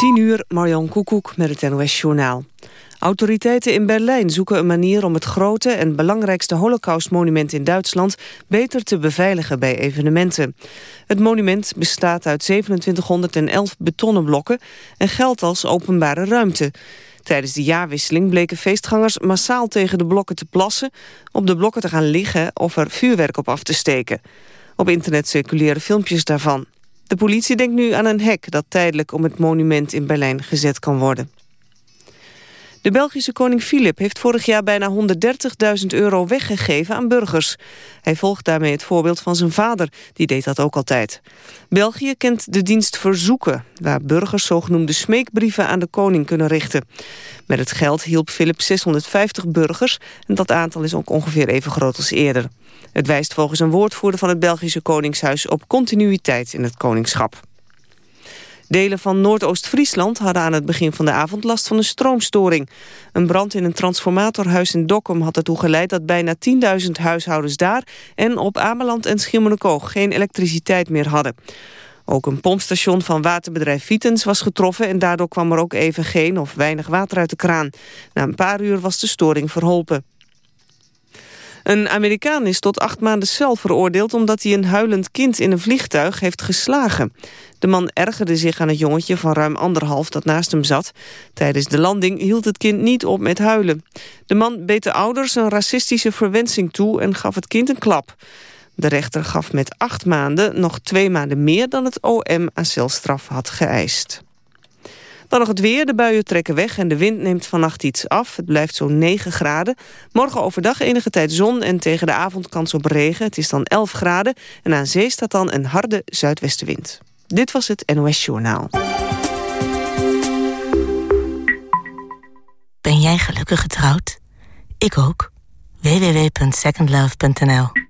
10 uur, Marjan Koekoek met het NOS-journaal. Autoriteiten in Berlijn zoeken een manier om het grote en belangrijkste holocaustmonument in Duitsland beter te beveiligen bij evenementen. Het monument bestaat uit 2711 betonnen blokken en geldt als openbare ruimte. Tijdens de jaarwisseling bleken feestgangers massaal tegen de blokken te plassen, op de blokken te gaan liggen of er vuurwerk op af te steken. Op internet circuleren filmpjes daarvan. De politie denkt nu aan een hek dat tijdelijk om het monument in Berlijn gezet kan worden. De Belgische koning Filip heeft vorig jaar bijna 130.000 euro weggegeven aan burgers. Hij volgt daarmee het voorbeeld van zijn vader, die deed dat ook altijd. België kent de dienst Verzoeken, waar burgers zogenoemde smeekbrieven aan de koning kunnen richten. Met het geld hielp Filip 650 burgers en dat aantal is ook ongeveer even groot als eerder. Het wijst volgens een woordvoerder van het Belgische Koningshuis op continuïteit in het koningschap. Delen van Noordoost-Friesland hadden aan het begin van de avond last van een stroomstoring. Een brand in een transformatorhuis in Dokkum had ertoe geleid dat bijna 10.000 huishoudens daar en op Ameland en Schiermonnikoog geen elektriciteit meer hadden. Ook een pompstation van waterbedrijf Vitens was getroffen... en daardoor kwam er ook even geen of weinig water uit de kraan. Na een paar uur was de storing verholpen. Een Amerikaan is tot acht maanden cel veroordeeld... omdat hij een huilend kind in een vliegtuig heeft geslagen. De man ergerde zich aan het jongetje van ruim anderhalf dat naast hem zat. Tijdens de landing hield het kind niet op met huilen. De man beet de ouders een racistische verwensing toe en gaf het kind een klap. De rechter gaf met acht maanden nog twee maanden meer dan het OM aan celstraf had geëist. Dan nog het weer. De buien trekken weg en de wind neemt vannacht iets af. Het blijft zo'n 9 graden. Morgen overdag enige tijd zon en tegen de avond kans op regen. Het is dan 11 graden en aan zee staat dan een harde zuidwestenwind. Dit was het NOS Journaal. Ben jij gelukkig getrouwd? Ik ook. www.secondlove.nl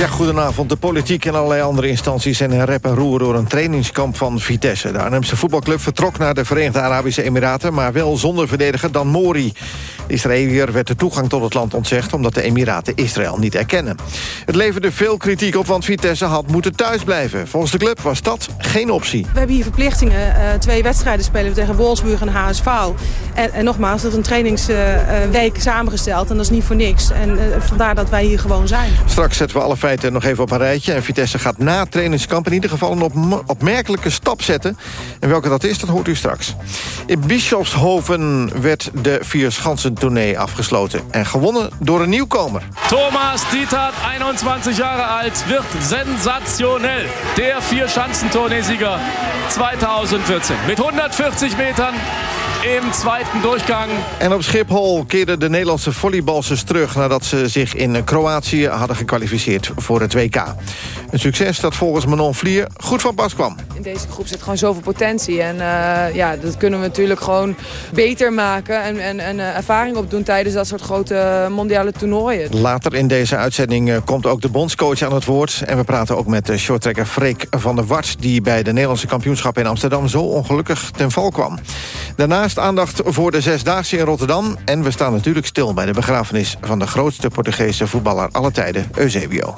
Ja, goedenavond. De politiek en allerlei andere instanties zijn in rep en roer door een trainingskamp van Vitesse. De Arnhemse voetbalclub vertrok naar de Verenigde Arabische Emiraten, maar wel zonder verdediger Dan Mori. De Israëliër werd de toegang tot het land ontzegd omdat de Emiraten Israël niet erkennen. Het leverde veel kritiek op, want Vitesse had moeten thuisblijven. Volgens de club was dat geen optie. We hebben hier verplichtingen. Uh, twee wedstrijden spelen we tegen Wolfsburg en HSV. En, en nogmaals, dat is een trainingsweek uh, samengesteld en dat is niet voor niks. En uh, vandaar dat wij hier gewoon zijn. Straks zetten we alle feiten nog even op een rijtje. En Vitesse gaat na het trainingskamp in ieder geval een op opmerkelijke stap zetten. En welke dat is, dat hoort u straks. In Bischofshoven werd de Vierschansen tournee afgesloten. En gewonnen door een nieuwkomer. Thomas Dietert, 21 jaar alt, wird sensationell. Der Vierschanzentourneesieger 2014. Met 140 metern im zweiten Durchgang. En op Schiphol keerden de Nederlandse volleybalsters terug... nadat ze zich in Kroatië hadden gekwalificeerd voor het WK. Een succes dat volgens Manon Vlier goed van pas kwam. In deze groep zit gewoon zoveel potentie. En uh, ja, dat kunnen we natuurlijk gewoon beter maken... en, en, en uh, ervaring opdoen tijdens dat soort grote mondiale toernooien. Later in deze uitzending uh, komt ook de bondscoach aan het woord. En we praten ook met de shorttrekker Freek van der Wart... die bij de Nederlandse kampioenschap in Amsterdam zo ongelukkig ten val kwam. Daarnaast aandacht voor de Zesdaagse in Rotterdam. En we staan natuurlijk stil bij de begrafenis... van de grootste Portugese voetballer aller tijden, Eusebio.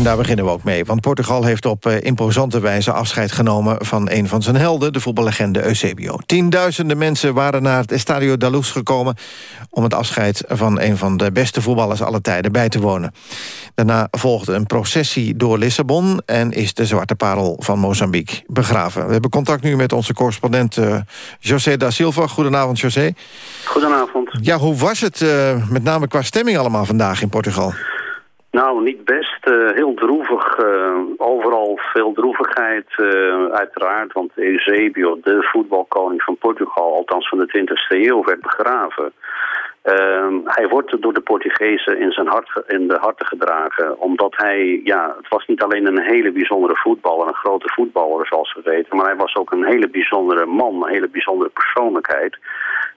En daar beginnen we ook mee, want Portugal heeft op uh, imposante wijze afscheid genomen van een van zijn helden, de voetballegende Eusebio. Tienduizenden mensen waren naar het Estadio da Luz gekomen om het afscheid van een van de beste voetballers aller tijden bij te wonen. Daarna volgde een processie door Lissabon en is de zwarte parel van Mozambique begraven. We hebben contact nu met onze correspondent uh, José da Silva. Goedenavond, José. Goedenavond. Ja, hoe was het, uh, met name qua stemming allemaal vandaag in Portugal? Nou, niet best. Uh, heel droevig. Uh, overal veel droevigheid, uh, uiteraard. Want Eusebio, de voetbalkoning van Portugal, althans van de 20e eeuw, werd begraven. Ehm, hij wordt door de Portugezen in, zijn hart, in de harten gedragen. Omdat hij, ja, het was niet alleen een hele bijzondere voetballer, een grote voetballer zoals we weten. Maar hij was ook een hele bijzondere man, een hele bijzondere persoonlijkheid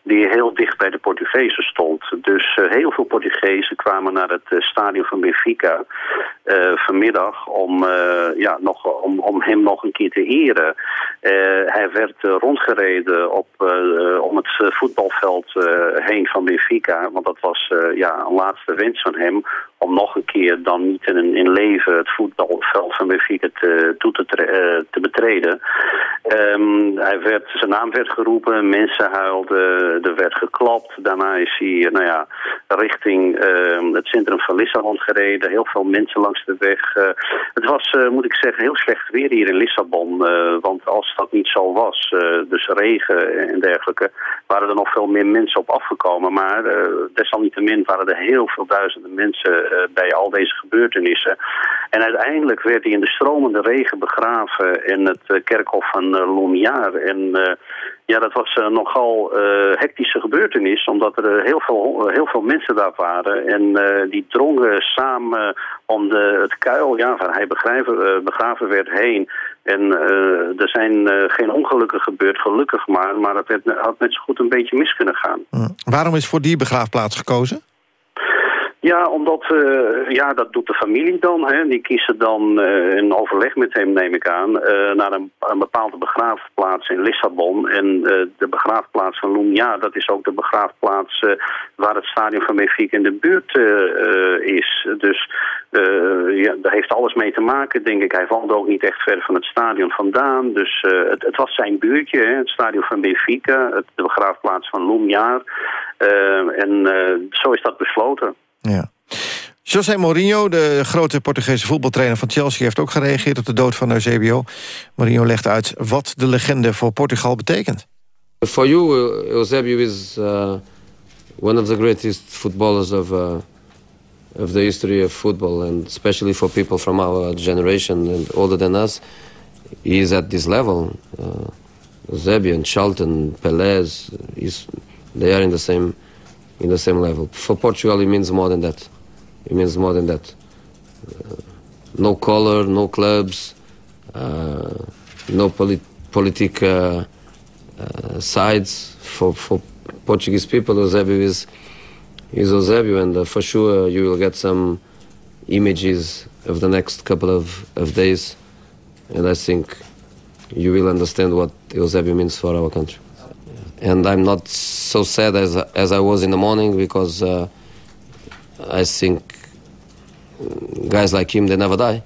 die heel dicht bij de Portugezen stond. Dus uh, heel veel Portugezen kwamen naar het uh, stadion van Benfica uh, vanmiddag om, ja, nog, om, om hem nog een keer te eren. hij werd rondgereden op, om het voetbalveld heen van Benfica, want dat was ja, een laatste wens van hem om nog een keer dan niet in, in leven het voetbalveld van Benfica te, toe te, te betreden. Um, hij werd, zijn naam werd geroepen, mensen huilden, er werd geklapt. Daarna is hij nou ja, richting uh, het centrum van Lissabon gereden. Heel veel mensen langs de weg. Uh, het was, uh, moet ik zeggen, heel slecht weer hier in Lissabon. Want als dat niet zo was, dus regen en dergelijke... waren er nog veel meer mensen op afgekomen. Maar desalniettemin waren er heel veel duizenden mensen bij al deze gebeurtenissen. En uiteindelijk werd hij in de stromende regen begraven in het kerkhof van Lumière. En ja, dat was uh, nogal uh, hectische gebeurtenis, omdat er uh, heel, veel, heel veel mensen daar waren. En die drongen samen om de, het kuil ja, waar hij begraven, begraven werd heen. En er zijn geen ongelukken gebeurd, gelukkig maar. Maar het had net zo goed een beetje mis kunnen gaan. Hm. Waarom is voor die begraafplaats gekozen? Ja, omdat, uh, ja, dat doet de familie dan. Hè. Die kiezen dan uh, in overleg met hem, neem ik aan, uh, naar een, een, bepaalde begraafplaats in Lissabon. En de begraafplaats van Lumia, dat is ook de begraafplaats waar het stadion van Benfica in de buurt is. Dus ja, daar heeft alles mee te maken, denk ik. Hij valt ook niet echt ver van het stadion vandaan. Dus het, het, was zijn buurtje, hè, het stadion van Benfica, het, de begraafplaats van Lumia. en zo is dat besloten. Ja. José Mourinho, de grote Portugese voetbaltrainer van Chelsea... heeft ook gereageerd op de dood van Eusebio. Mourinho legt uit wat de legende voor Portugal betekent. For you, Eusebio is uh, one of the greatest footballers of, uh, of the history of football... and especially for people from our generation and older than us. He is at this level. Uh, Eusebio and Charlton, Pelé, they are in the same in the same level. For Portugal, it means more than that. It means more than that. Uh, no color, no clubs, uh, no polit political uh, uh, sides. For, for Portuguese people, Eusebio is, is Eusebio, and uh, for sure you will get some images of the next couple of, of days, and I think you will understand what Eusebio means for our country. And I'm not so sad as as I was in the morning because uh, I think guys like him they never die.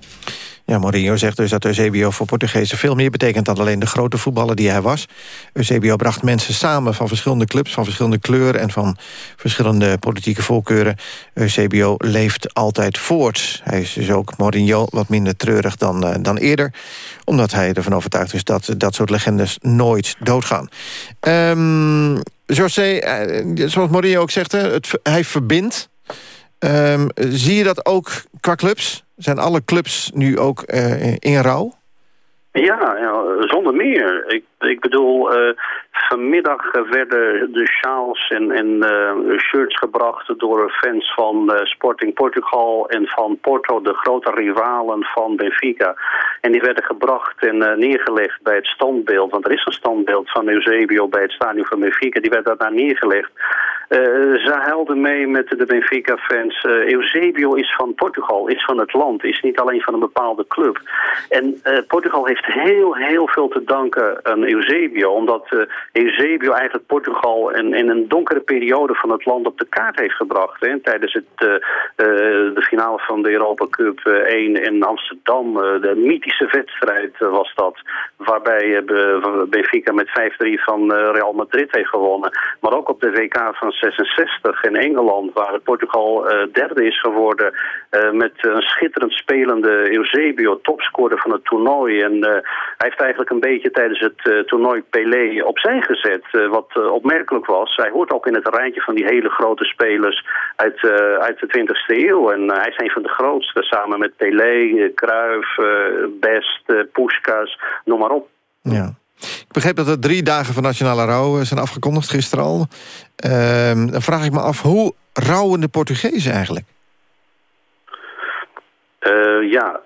Ja, Mourinho zegt dus dat Eusebio voor Portugezen veel meer betekent... dan alleen de grote voetballer die hij was. Eusebio bracht mensen samen van verschillende clubs... van verschillende kleuren en van verschillende politieke voorkeuren. Eusebio leeft altijd voort. Hij is dus ook Mourinho wat minder treurig dan, uh, dan eerder. Omdat hij ervan overtuigd is dat dat soort legendes nooit doodgaan. Um, zoals Mourinho ook zegt, het, hij verbindt. Um, zie je dat ook qua clubs? Zijn alle clubs nu ook uh, in rouw? Ja, zonder meer. Ik, ik bedoel, uh, vanmiddag werden de sjaals en, en uh, shirts gebracht door fans van Sporting Portugal en van Porto, de grote rivalen van Benfica. En die werden gebracht en neergelegd bij het standbeeld, want er is een standbeeld van Eusebio bij het stadion van Benfica, die werd daar neergelegd. Ze huilden mee met de Benfica-fans. Eusebio is van Portugal, is van het land, is niet alleen van een bepaalde club. En Portugal heeft heel, heel veel te danken aan Eusebio. Omdat Eusebio eigenlijk Portugal in, in, een donkere periode van het land op de kaart heeft gebracht. Hè. Tijdens het, de finale van de Europa Cup 1 in Amsterdam. de mythische wedstrijd was dat. Waarbij Benfica met 5-3 van Real Madrid heeft gewonnen. Maar ook op de WK van 1966 in Engeland, waar Portugal uh, derde is geworden. Uh, met een schitterend spelende Eusebio, topscorer van het toernooi. En hij heeft eigenlijk een beetje tijdens het toernooi Pelé opzij gezet. wat opmerkelijk was. Hij hoort ook in het rijtje van die hele grote spelers uit, uit de 20e eeuw. En hij is een van de grootste, samen met Pelé, Cruyff, Best, Puskas, noem maar op. Ja. Ik begreep dat er drie dagen van nationale rouw eh, zijn afgekondigd gisteren al. Uh, dan vraag ik me af, hoe rouwen de Portugezen eigenlijk? Uh, ja,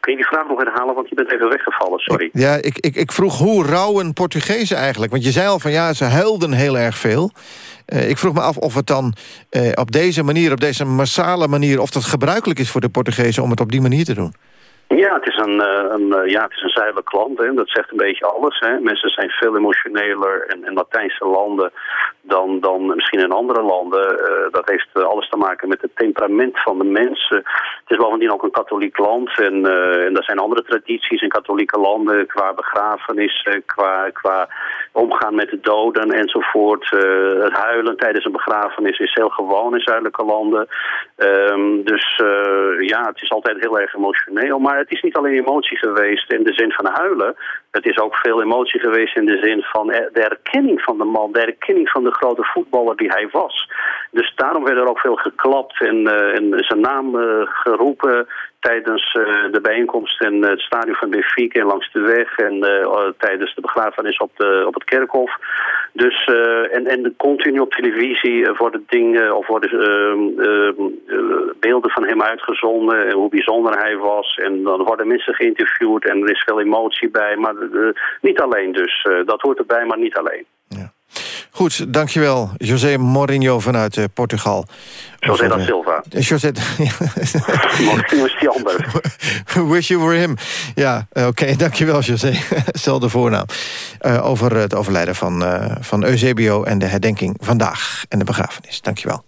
Kun je die vraag nog herhalen, want je bent even weggevallen, sorry. Ja, ik, ik, ik vroeg hoe rouwen Portugezen eigenlijk? Want je zei al van ja, ze huilden heel erg veel. Uh, ik vroeg me af of het dan uh, op deze manier, op deze massale manier... of dat gebruikelijk is voor de Portugezen om het op die manier te doen. Ja, het is een, eh, een, eh, ja, het is een zuidelijk land. Hè. Dat zegt een beetje alles. Hè. Mensen zijn veel emotioneler in, in Latijnse landen dan, dan misschien in andere landen. Uh, dat heeft alles te maken met het temperament van de mensen. Het is bovendien ook een katholiek land. En, uh, en er zijn andere tradities in katholieke landen qua begrafenissen, qua, qua omgaan met de doden enzovoort. het huilen tijdens een begrafenis is heel gewoon in zuidelijke landen. Um, dus ja, het is altijd heel erg emotioneel. Maar het is niet alleen emotie geweest in de zin van huilen. Het is ook veel emotie geweest in de zin van de erkenning van de man. De erkenning van de grote voetballer die hij was. Dus daarom werd er ook veel geklapt en, uh, en zijn naam uh, geroepen tijdens uh, de bijeenkomst in het stadion van Benfica en langs de weg en tijdens de begrafenis op, de, op het kerkhof. Dus, en, en continu op televisie worden dingen of worden beelden van hem uitgezonden en hoe bijzonder hij was. En dan worden mensen geïnterviewd en er is veel emotie bij, maar niet alleen dus. dat hoort erbij, maar niet alleen. Goed, dankjewel. José Mourinho vanuit uh, Portugal. José da Silva. José... Die ander. Wish you were him. Ja, oké, okay, dankjewel José. Zelfde voornaam. Uh, over het overlijden van, uh, van Eusebio en de herdenking vandaag. En de begrafenis. Dankjewel.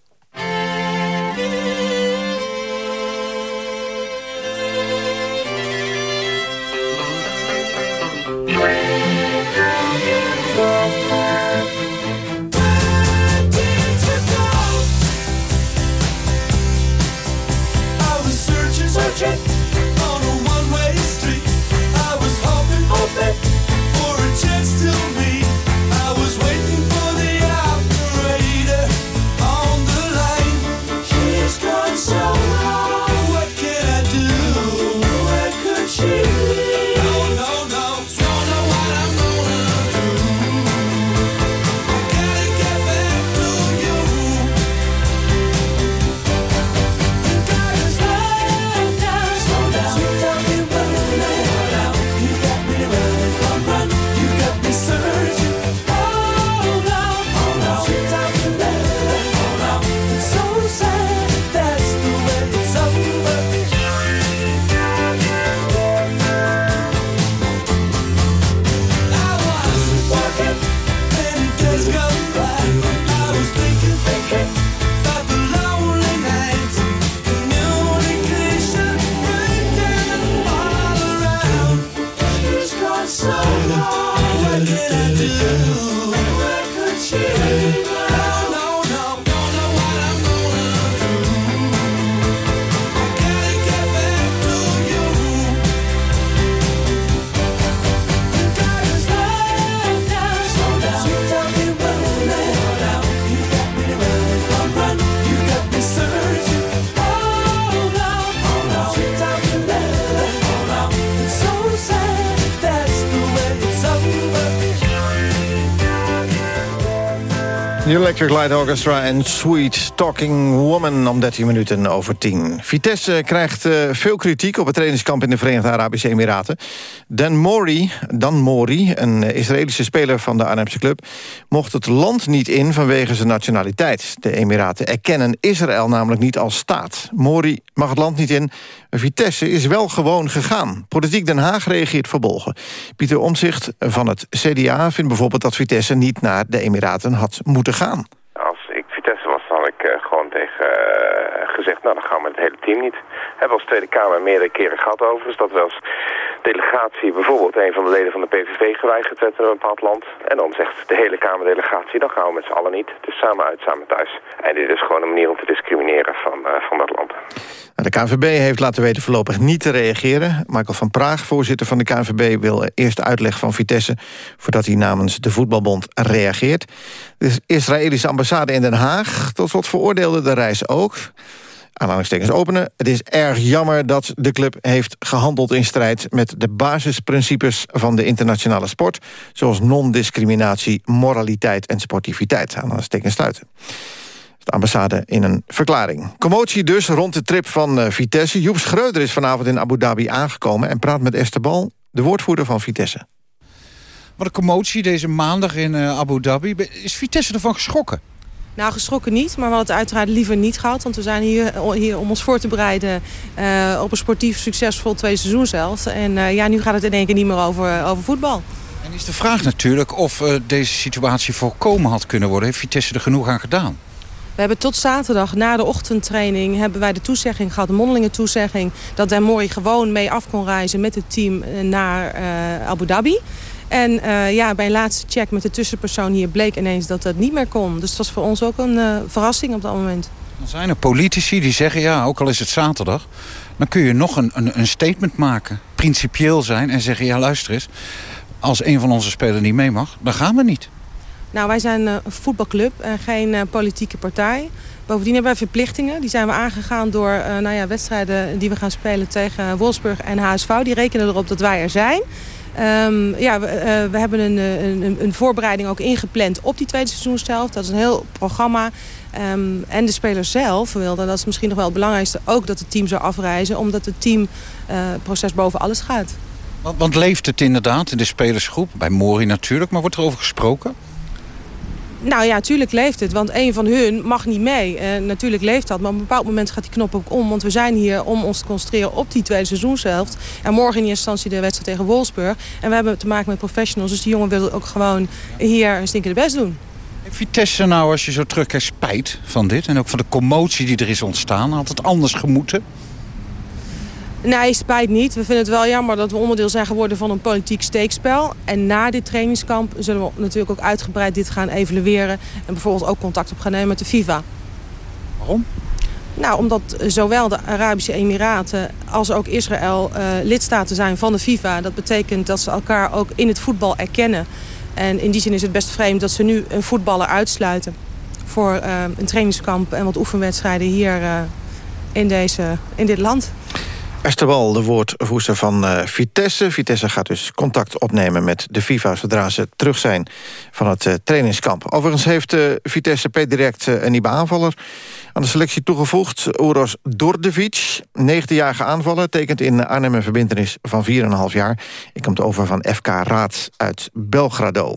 The Electric Light Orchestra en Sweet Talking Woman om 13 minuten over 10. Vitesse krijgt uh, veel kritiek op het trainingskamp in de Verenigde Arabische Emiraten. Dan Mori, Dan Mori, een Israëlische speler van de Arnhemse club... mocht het land niet in vanwege zijn nationaliteit. De Emiraten erkennen Israël namelijk niet als staat. Mori mag het land niet in. Vitesse is wel gewoon gegaan. Politiek Den Haag reageert verbolgen. Pieter Omzicht van het CDA vindt bijvoorbeeld dat Vitesse niet naar de Emiraten had moeten gaan. Als ik Vitesse was, dan had ik uh, gewoon tegen uh, gezegd... nou, dan gaan we het hele team niet. Hebben we als Tweede Kamer meerdere keren gehad over. Dus dat was delegatie bijvoorbeeld een van de leden van de PVV geweigerd werd in een bepaald land. En dan zegt de hele Kamerdelegatie, dan gaan we met z'n allen niet. Is samen uit, samen thuis. En dit is gewoon een manier om te discrimineren van, uh, van dat land. De KNVB heeft laten weten voorlopig niet te reageren. Michael van Praag, voorzitter van de KNVB... wil eerst uitleg van Vitesse voordat hij namens de voetbalbond reageert. De Israëlische ambassade in Den Haag tot slot veroordeelde de reis ook aanhalingstekens openen. Het is erg jammer dat de club heeft gehandeld in strijd... met de basisprincipes van de internationale sport... zoals non-discriminatie, moraliteit en sportiviteit. Aanhalingstekens sluiten. De ambassade in een verklaring. Commotie dus rond de trip van uh, Vitesse. Joep Schreuder is vanavond in Abu Dhabi aangekomen... en praat met Esther Bal, de woordvoerder van Vitesse. Wat een commotie deze maandag in uh, Abu Dhabi. Is Vitesse ervan geschrokken? Nou, geschrokken niet, maar we hadden het uiteraard liever niet gehad. Want we zijn hier, hier om ons voor te bereiden uh, op een sportief succesvol tweede seizoen zelfs. En uh, ja, nu gaat het in één keer niet meer over, over voetbal. En is de vraag natuurlijk of uh, deze situatie voorkomen had kunnen worden. Heeft Vitesse er genoeg aan gedaan? We hebben tot zaterdag na de ochtendtraining hebben wij de toezegging gehad, de mondelinge toezegging, dat Demori gewoon mee af kon reizen met het team naar Abu Dhabi. En uh, ja, bij een laatste check met de tussenpersoon hier bleek ineens dat dat niet meer kon. Dus het was voor ons ook een uh, verrassing op dat moment. Dan zijn er politici die zeggen, ja, ook al is het zaterdag... dan kun je nog een, een, een statement maken, principieel zijn en zeggen... ja, luister eens, als een van onze spelers niet mee mag, dan gaan we niet. Nou, wij zijn een voetbalclub en geen politieke partij. Bovendien hebben wij verplichtingen. Die zijn we aangegaan door nou ja, wedstrijden die we gaan spelen tegen Wolfsburg en HSV. Die rekenen erop dat wij er zijn. Um, ja, we, uh, we hebben een, een, een, voorbereiding ook ingepland op die tweede seizoenshelft. Dat is een heel programma. Um, en de spelers zelf wilden, dat is misschien nog wel het belangrijkste... ook dat het team zou afreizen, omdat het teamproces uh, boven alles gaat. Want, want leeft het inderdaad in de spelersgroep? Bij Mori natuurlijk, maar wordt er over gesproken? Nou ja, natuurlijk leeft het. Want een van hun mag niet mee. Uh, natuurlijk leeft dat. Maar op een bepaald moment gaat die knop ook om. Want we zijn hier om ons te concentreren op die tweede seizoenshelft. En morgen in eerste instantie de wedstrijd tegen Wolfsburg. En we hebben te maken met professionals. Dus die jongen willen ook gewoon hier een stinkende best doen. Vitesse nou, als je zo terugkijkt, spijt van dit? En ook van de commotie die er is ontstaan? Had het anders gemoeten? Nee, spijt niet. We vinden het wel jammer dat we onderdeel zijn geworden van een politiek steekspel. En na dit trainingskamp zullen we natuurlijk ook uitgebreid dit gaan evalueren. En bijvoorbeeld ook contact op gaan nemen met de FIFA. Waarom? Nou, omdat zowel de Arabische Emiraten als ook Israël uh, lidstaten zijn van de FIFA. Dat betekent dat ze elkaar ook in het voetbal erkennen. En in die zin is het best vreemd dat ze nu een voetballer uitsluiten... voor uh, een trainingskamp en wat oefenwedstrijden hier uh, in, deze, in dit land. Esther Wal, de woordvoerster van uh, Vitesse. Vitesse gaat dus contact opnemen met de FIFA... zodra ze terug zijn van het uh, trainingskamp. Overigens heeft uh, Vitesse per direct een nieuwe aanvaller... aan de selectie toegevoegd. Uros Dordevic, 19-jarige aanvaller... tekent in Arnhem een verbindenis van 4,5 jaar. Ik komt over van FK Raad uit Belgrado.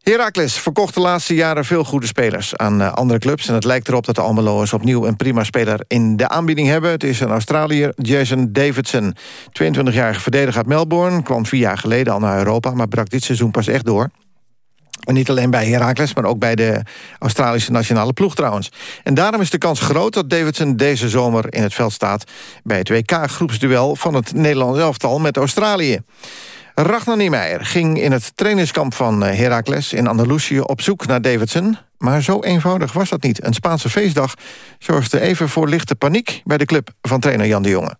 Heracles verkocht de laatste jaren veel goede spelers aan uh, andere clubs. En het lijkt erop dat de Almeloers opnieuw een prima speler in de aanbieding hebben. Het is een Australiër, Jason Davidson. 22-jarige verdediger uit Melbourne. Kwam vier jaar geleden al naar Europa, maar brak dit seizoen pas echt door. En niet alleen bij Heracles, maar ook bij de Australische nationale ploeg trouwens. En daarom is de kans groot dat Davidson deze zomer in het veld staat... bij het WK-groepsduel van het Nederlands elftal met Australië. Ragnar Niemeyer ging in het trainingskamp van eh, Heracles in Andalusië op zoek naar Davidson. Maar zo eenvoudig was dat niet. Een Spaanse feestdag zorgde even voor lichte paniek bij de club van trainer Jan de Jonge.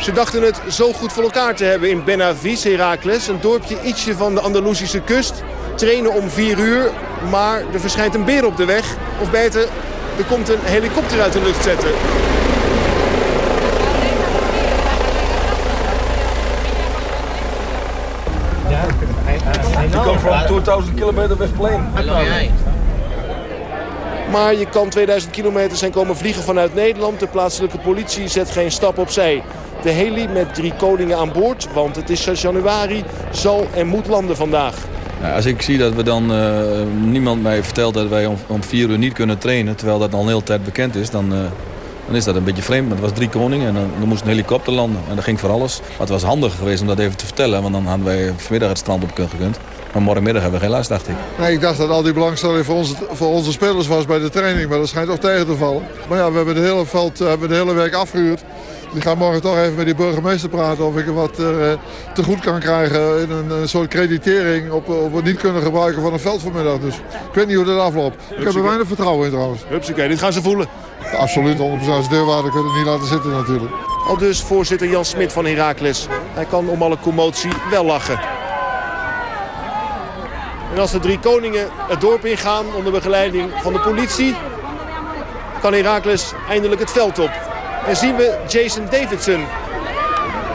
Ze dachten het zo goed voor elkaar te hebben in Benavis, Heracles. Een dorpje ietsje van de Andalusische kust. Trainen om vier uur, maar er verschijnt een beer op de weg. Of beter, er komt een helikopter uit de lucht zetten. You come from 2000 kilometer West Plain. Maar je kan 2000 kilometer zijn komen vliegen vanuit Nederland. De plaatselijke politie zet geen stap opzij. De heli met drie koningen aan boord, want het is 6 januari, zal en moet landen vandaag. Nou, als ik zie dat we dan uh, niemand mij vertelt dat wij om, om vier uur niet kunnen trainen... terwijl dat al een hele tijd bekend is, dan, uh, dan is dat een beetje vreemd. Maar het was drie koningen en dan, dan moest een helikopter landen. En dat ging voor alles. Maar het was handig geweest om dat even te vertellen... want dan hadden wij vanmiddag het strand op kunnen gekund. Maar morgenmiddag hebben we geen last, dacht ik. Nee, ik dacht dat al die belangstelling voor onze, voor onze spelers was bij de training. Maar dat schijnt toch tegen te vallen. Maar ja, we hebben de hele, veld, uh, hebben de hele week afgehuurd. Ik ga morgen toch even met die burgemeester praten of ik er wat uh, te goed kan krijgen in een, een, soort creditering op, op het niet kunnen gebruiken van een veld vanmiddag. Dus ik weet niet hoe dat afloopt. Ik heb er weinig vertrouwen in trouwens. Hupsakee, dit gaan ze voelen. Absoluut, 100% als deurwaarder kunnen het niet laten zitten natuurlijk. Al dus voorzitter Jan Smit van Heracles. Hij kan om alle commotie wel lachen. En als de drie koningen het dorp ingaan onder begeleiding van de politie... kan Heracles eindelijk het veld op. En zien we Jason Davidson.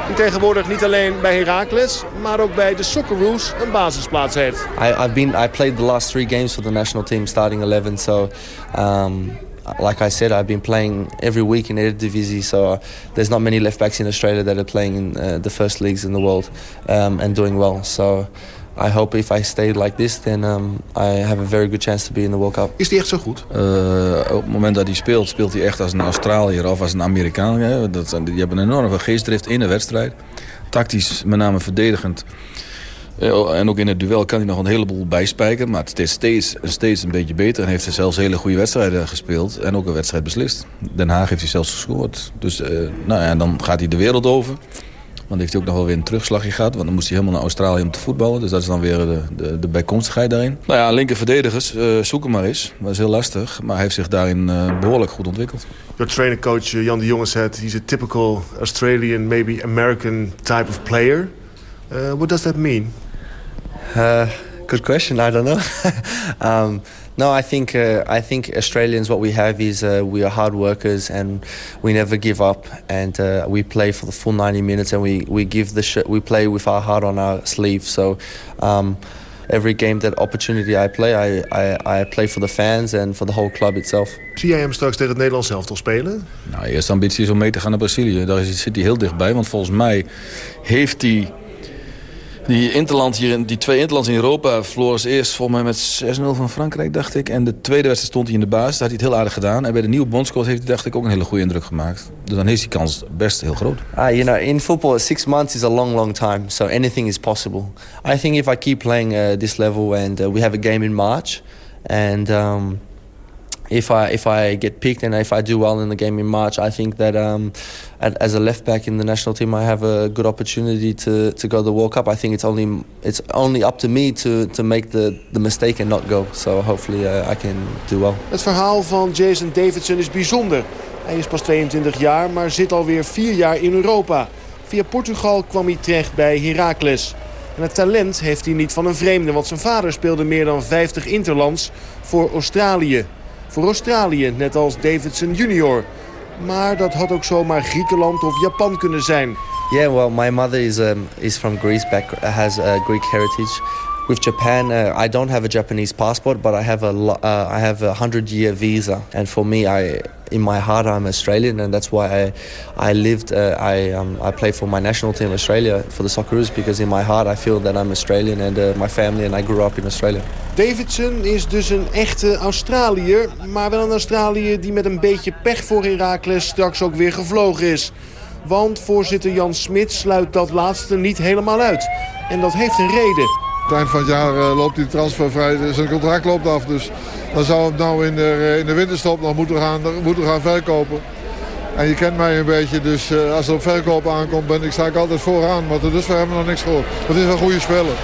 Die tegenwoordig niet alleen bij Heracles, maar ook bij de Socceroos een basisplaats heeft. I, I've been, I played the last three games for the national team, starting 11. So, um, like I said, I've been playing every week in Eredivisie. So there's not many left backs in Australia that are playing in uh, the first leagues in the world um, and doing well. So I hope if I stay like this, then um, I have a very good chance to be in the World Cup. Is die echt zo goed? Uh, op het moment dat hij speelt, speelt hij echt als een Australiër of als een Amerikaan. Hè. Dat, die hebben een enorme geestdrift in de wedstrijd. Tactisch, met name verdedigend. Uh, en ook in het duel kan hij nog een heleboel bijspijken. Maar het is steeds, steeds een beetje beter. En heeft hij zelfs hele goede wedstrijden gespeeld. En ook een wedstrijd beslist. Den Haag heeft hij zelfs gescoord. Dus uh, nou ja, dan gaat hij de wereld over. Want heeft hij ook nog wel weer een terugslagje gehad. Want dan moest hij helemaal naar Australië om te voetballen. Dus dat is dan weer de, de, de bijkomstigheid daarin. Nou ja, linker verdedigers, uh, zoek hem maar eens. Dat is heel lastig. Maar hij heeft zich daarin uh, behoorlijk goed ontwikkeld. Your trainer coach uh, Jan de Jonge said he's a typical Australian, maybe American type of player. Uh, what does that mean? Uh, good question. I don't know. um, no, I think uh, I think Australians what we have is uh, we are hard workers and we never give up and uh, we play for the full 90 minutes and we, we give the sh- we play with our heart on our sleeve. So um, every game that opportunity I play, I, I, I play for the fans and for the whole club itself. Zie jij hem straks tegen het Nederlands elftal spelen? Nou, eerste ambitie is om mee te gaan naar Brazilië. Daar zit hij heel dichtbij, want volgens mij heeft hij die, interland hier, die twee interlands in Europa verloren eerst volgens mij met 6-0 van Frankrijk, dacht ik. En de tweede wedstrijd stond hij in de basis. Daar had hij het heel aardig gedaan. En bij de nieuwe bondscoach heeft hij, dacht ik, ook een hele goede indruk gemaakt. Dus dan is die kans best heel groot. Ah, you know, in football, six months is a long, long time. So anything is possible. I think if I keep playing uh, this level and uh, we have a game in March... and um, if I if I get picked and if I do well in the game in March, I think that um, as a left back in the national team, I have a good opportunity to, to go to the World Cup. I think it's only it's only up to me to, to make the, the mistake and not go. So hopefully uh, I can do well. Het verhaal van Jason Davidson is bijzonder. Hij is pas 22 jaar, maar zit alweer vier jaar in Europa. Via Portugal kwam hij terecht bij Heracles. En het talent heeft hij niet van een vreemde, want zijn vader speelde meer dan 50 interlands voor Australië voor Australië, net als Davidson junior. Maar dat had ook zomaar Griekenland of Japan kunnen zijn. Yeah, well, my mother is um, is from Greece, back has a Greek heritage. With Japan, uh, I don't have a Japanese passport, but I have a uh, I have a hundred year visa, and for me, I in my heart I'm Australian, and that's why I I lived uh, I um, I play for my national team Australia for the Socceroos because in my heart I feel that I'm Australian and uh, my family and I grew up in Australia. Davidson is dus een echte Australiër, maar wel een Australiër die met een beetje pech voor Heracles straks ook weer gevlogen is. Want voorzitter Jan Smit sluit dat laatste niet helemaal uit. En dat heeft een reden. Het eind van het jaar uh, loopt hij transfervrij, zijn contract loopt af. Dus dan zou hem nou in de, in de winterstop nog moeten gaan, moeten gaan verkopen. En je kent mij een beetje, dus uh, als er op verkoop aankomt, ben ik, sta ik altijd vooraan. Maar tot dusver hebben we nog niks gehoord. Het is een goede speler.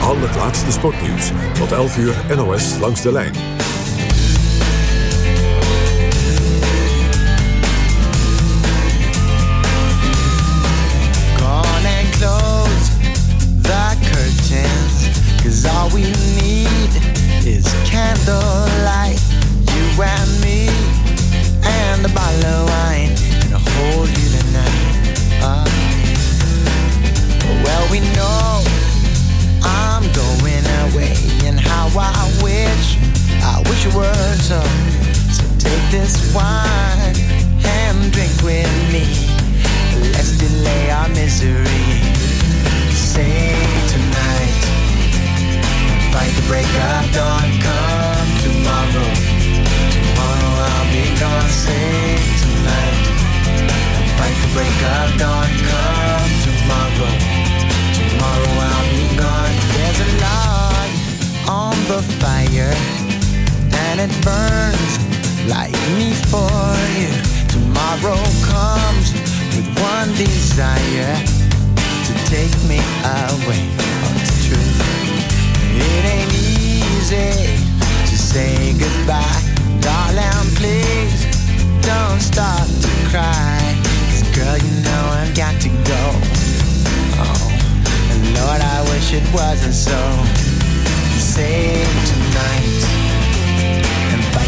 Al het laatste sportnieuws. Tot 11 uur NOS langs de lijn. like me for you. Tomorrow comes with one desire to take me away. Oh, it's true. It ain't easy to say goodbye, darling. Please don't start to cry. Cause girl, you know I've got to go. Oh, and Lord, I wish it wasn't so. Save tonight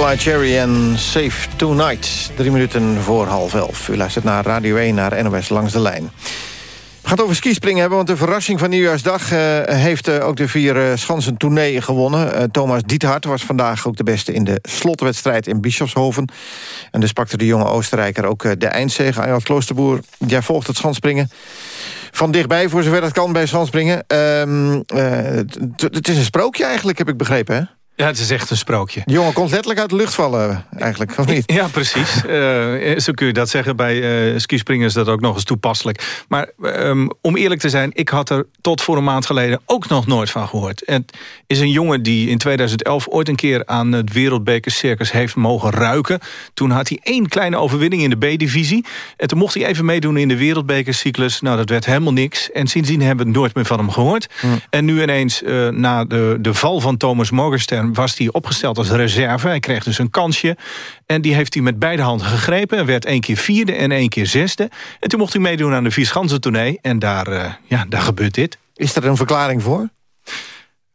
Eye Cherry en Safe Tonight. Drie minuten voor half elf. U luistert naar Radio 1, naar NOS Langs de Lijn. We gaan het over skispringen hebben, want de verrassing van Nieuwjaarsdag... Uh, heeft uh, ook de vier uh, schansen tournee gewonnen. Thomas Diethard was vandaag ook de beste in de slotwedstrijd in Bischofshoven. En dus pakte de jonge Oostenrijker ook de eindzege. Arnold Kloosterboer, jij volgt het schanspringen van dichtbij, voor zover dat kan bij schanspringen. Ehm, het is een sprookje eigenlijk, heb ik begrepen, hè? Ja, het is echt een sprookje. De jongen komt letterlijk uit de lucht vallen, eigenlijk, of niet? Ja, precies. Uh, zo kun je dat zeggen. Bij uh, skispringen is dat ook nog eens toepasselijk. Maar um, om eerlijk te zijn, ik had er tot voor een maand geleden ook nog nooit van gehoord. Het is een jongen die in 2011 ooit een keer aan het Wereldbeker Circus heeft mogen ruiken. Toen had hij één kleine overwinning in de B-divisie. En toen mocht hij even meedoen in de Wereldbekercyclus. Nou, dat werd helemaal niks. En sindsdien hebben we nooit meer van hem gehoord. Hmm. En nu ineens, uh, na de, de val van Thomas Morgenstern was hij opgesteld als reserve. Hij kreeg dus een kansje. En die heeft hij met beide handen gegrepen. En werd één keer vierde en één keer zesde. En toen mocht hij meedoen aan de Vierschanzentournee. En daar, uh, ja, daar gebeurt dit. Is er een verklaring voor?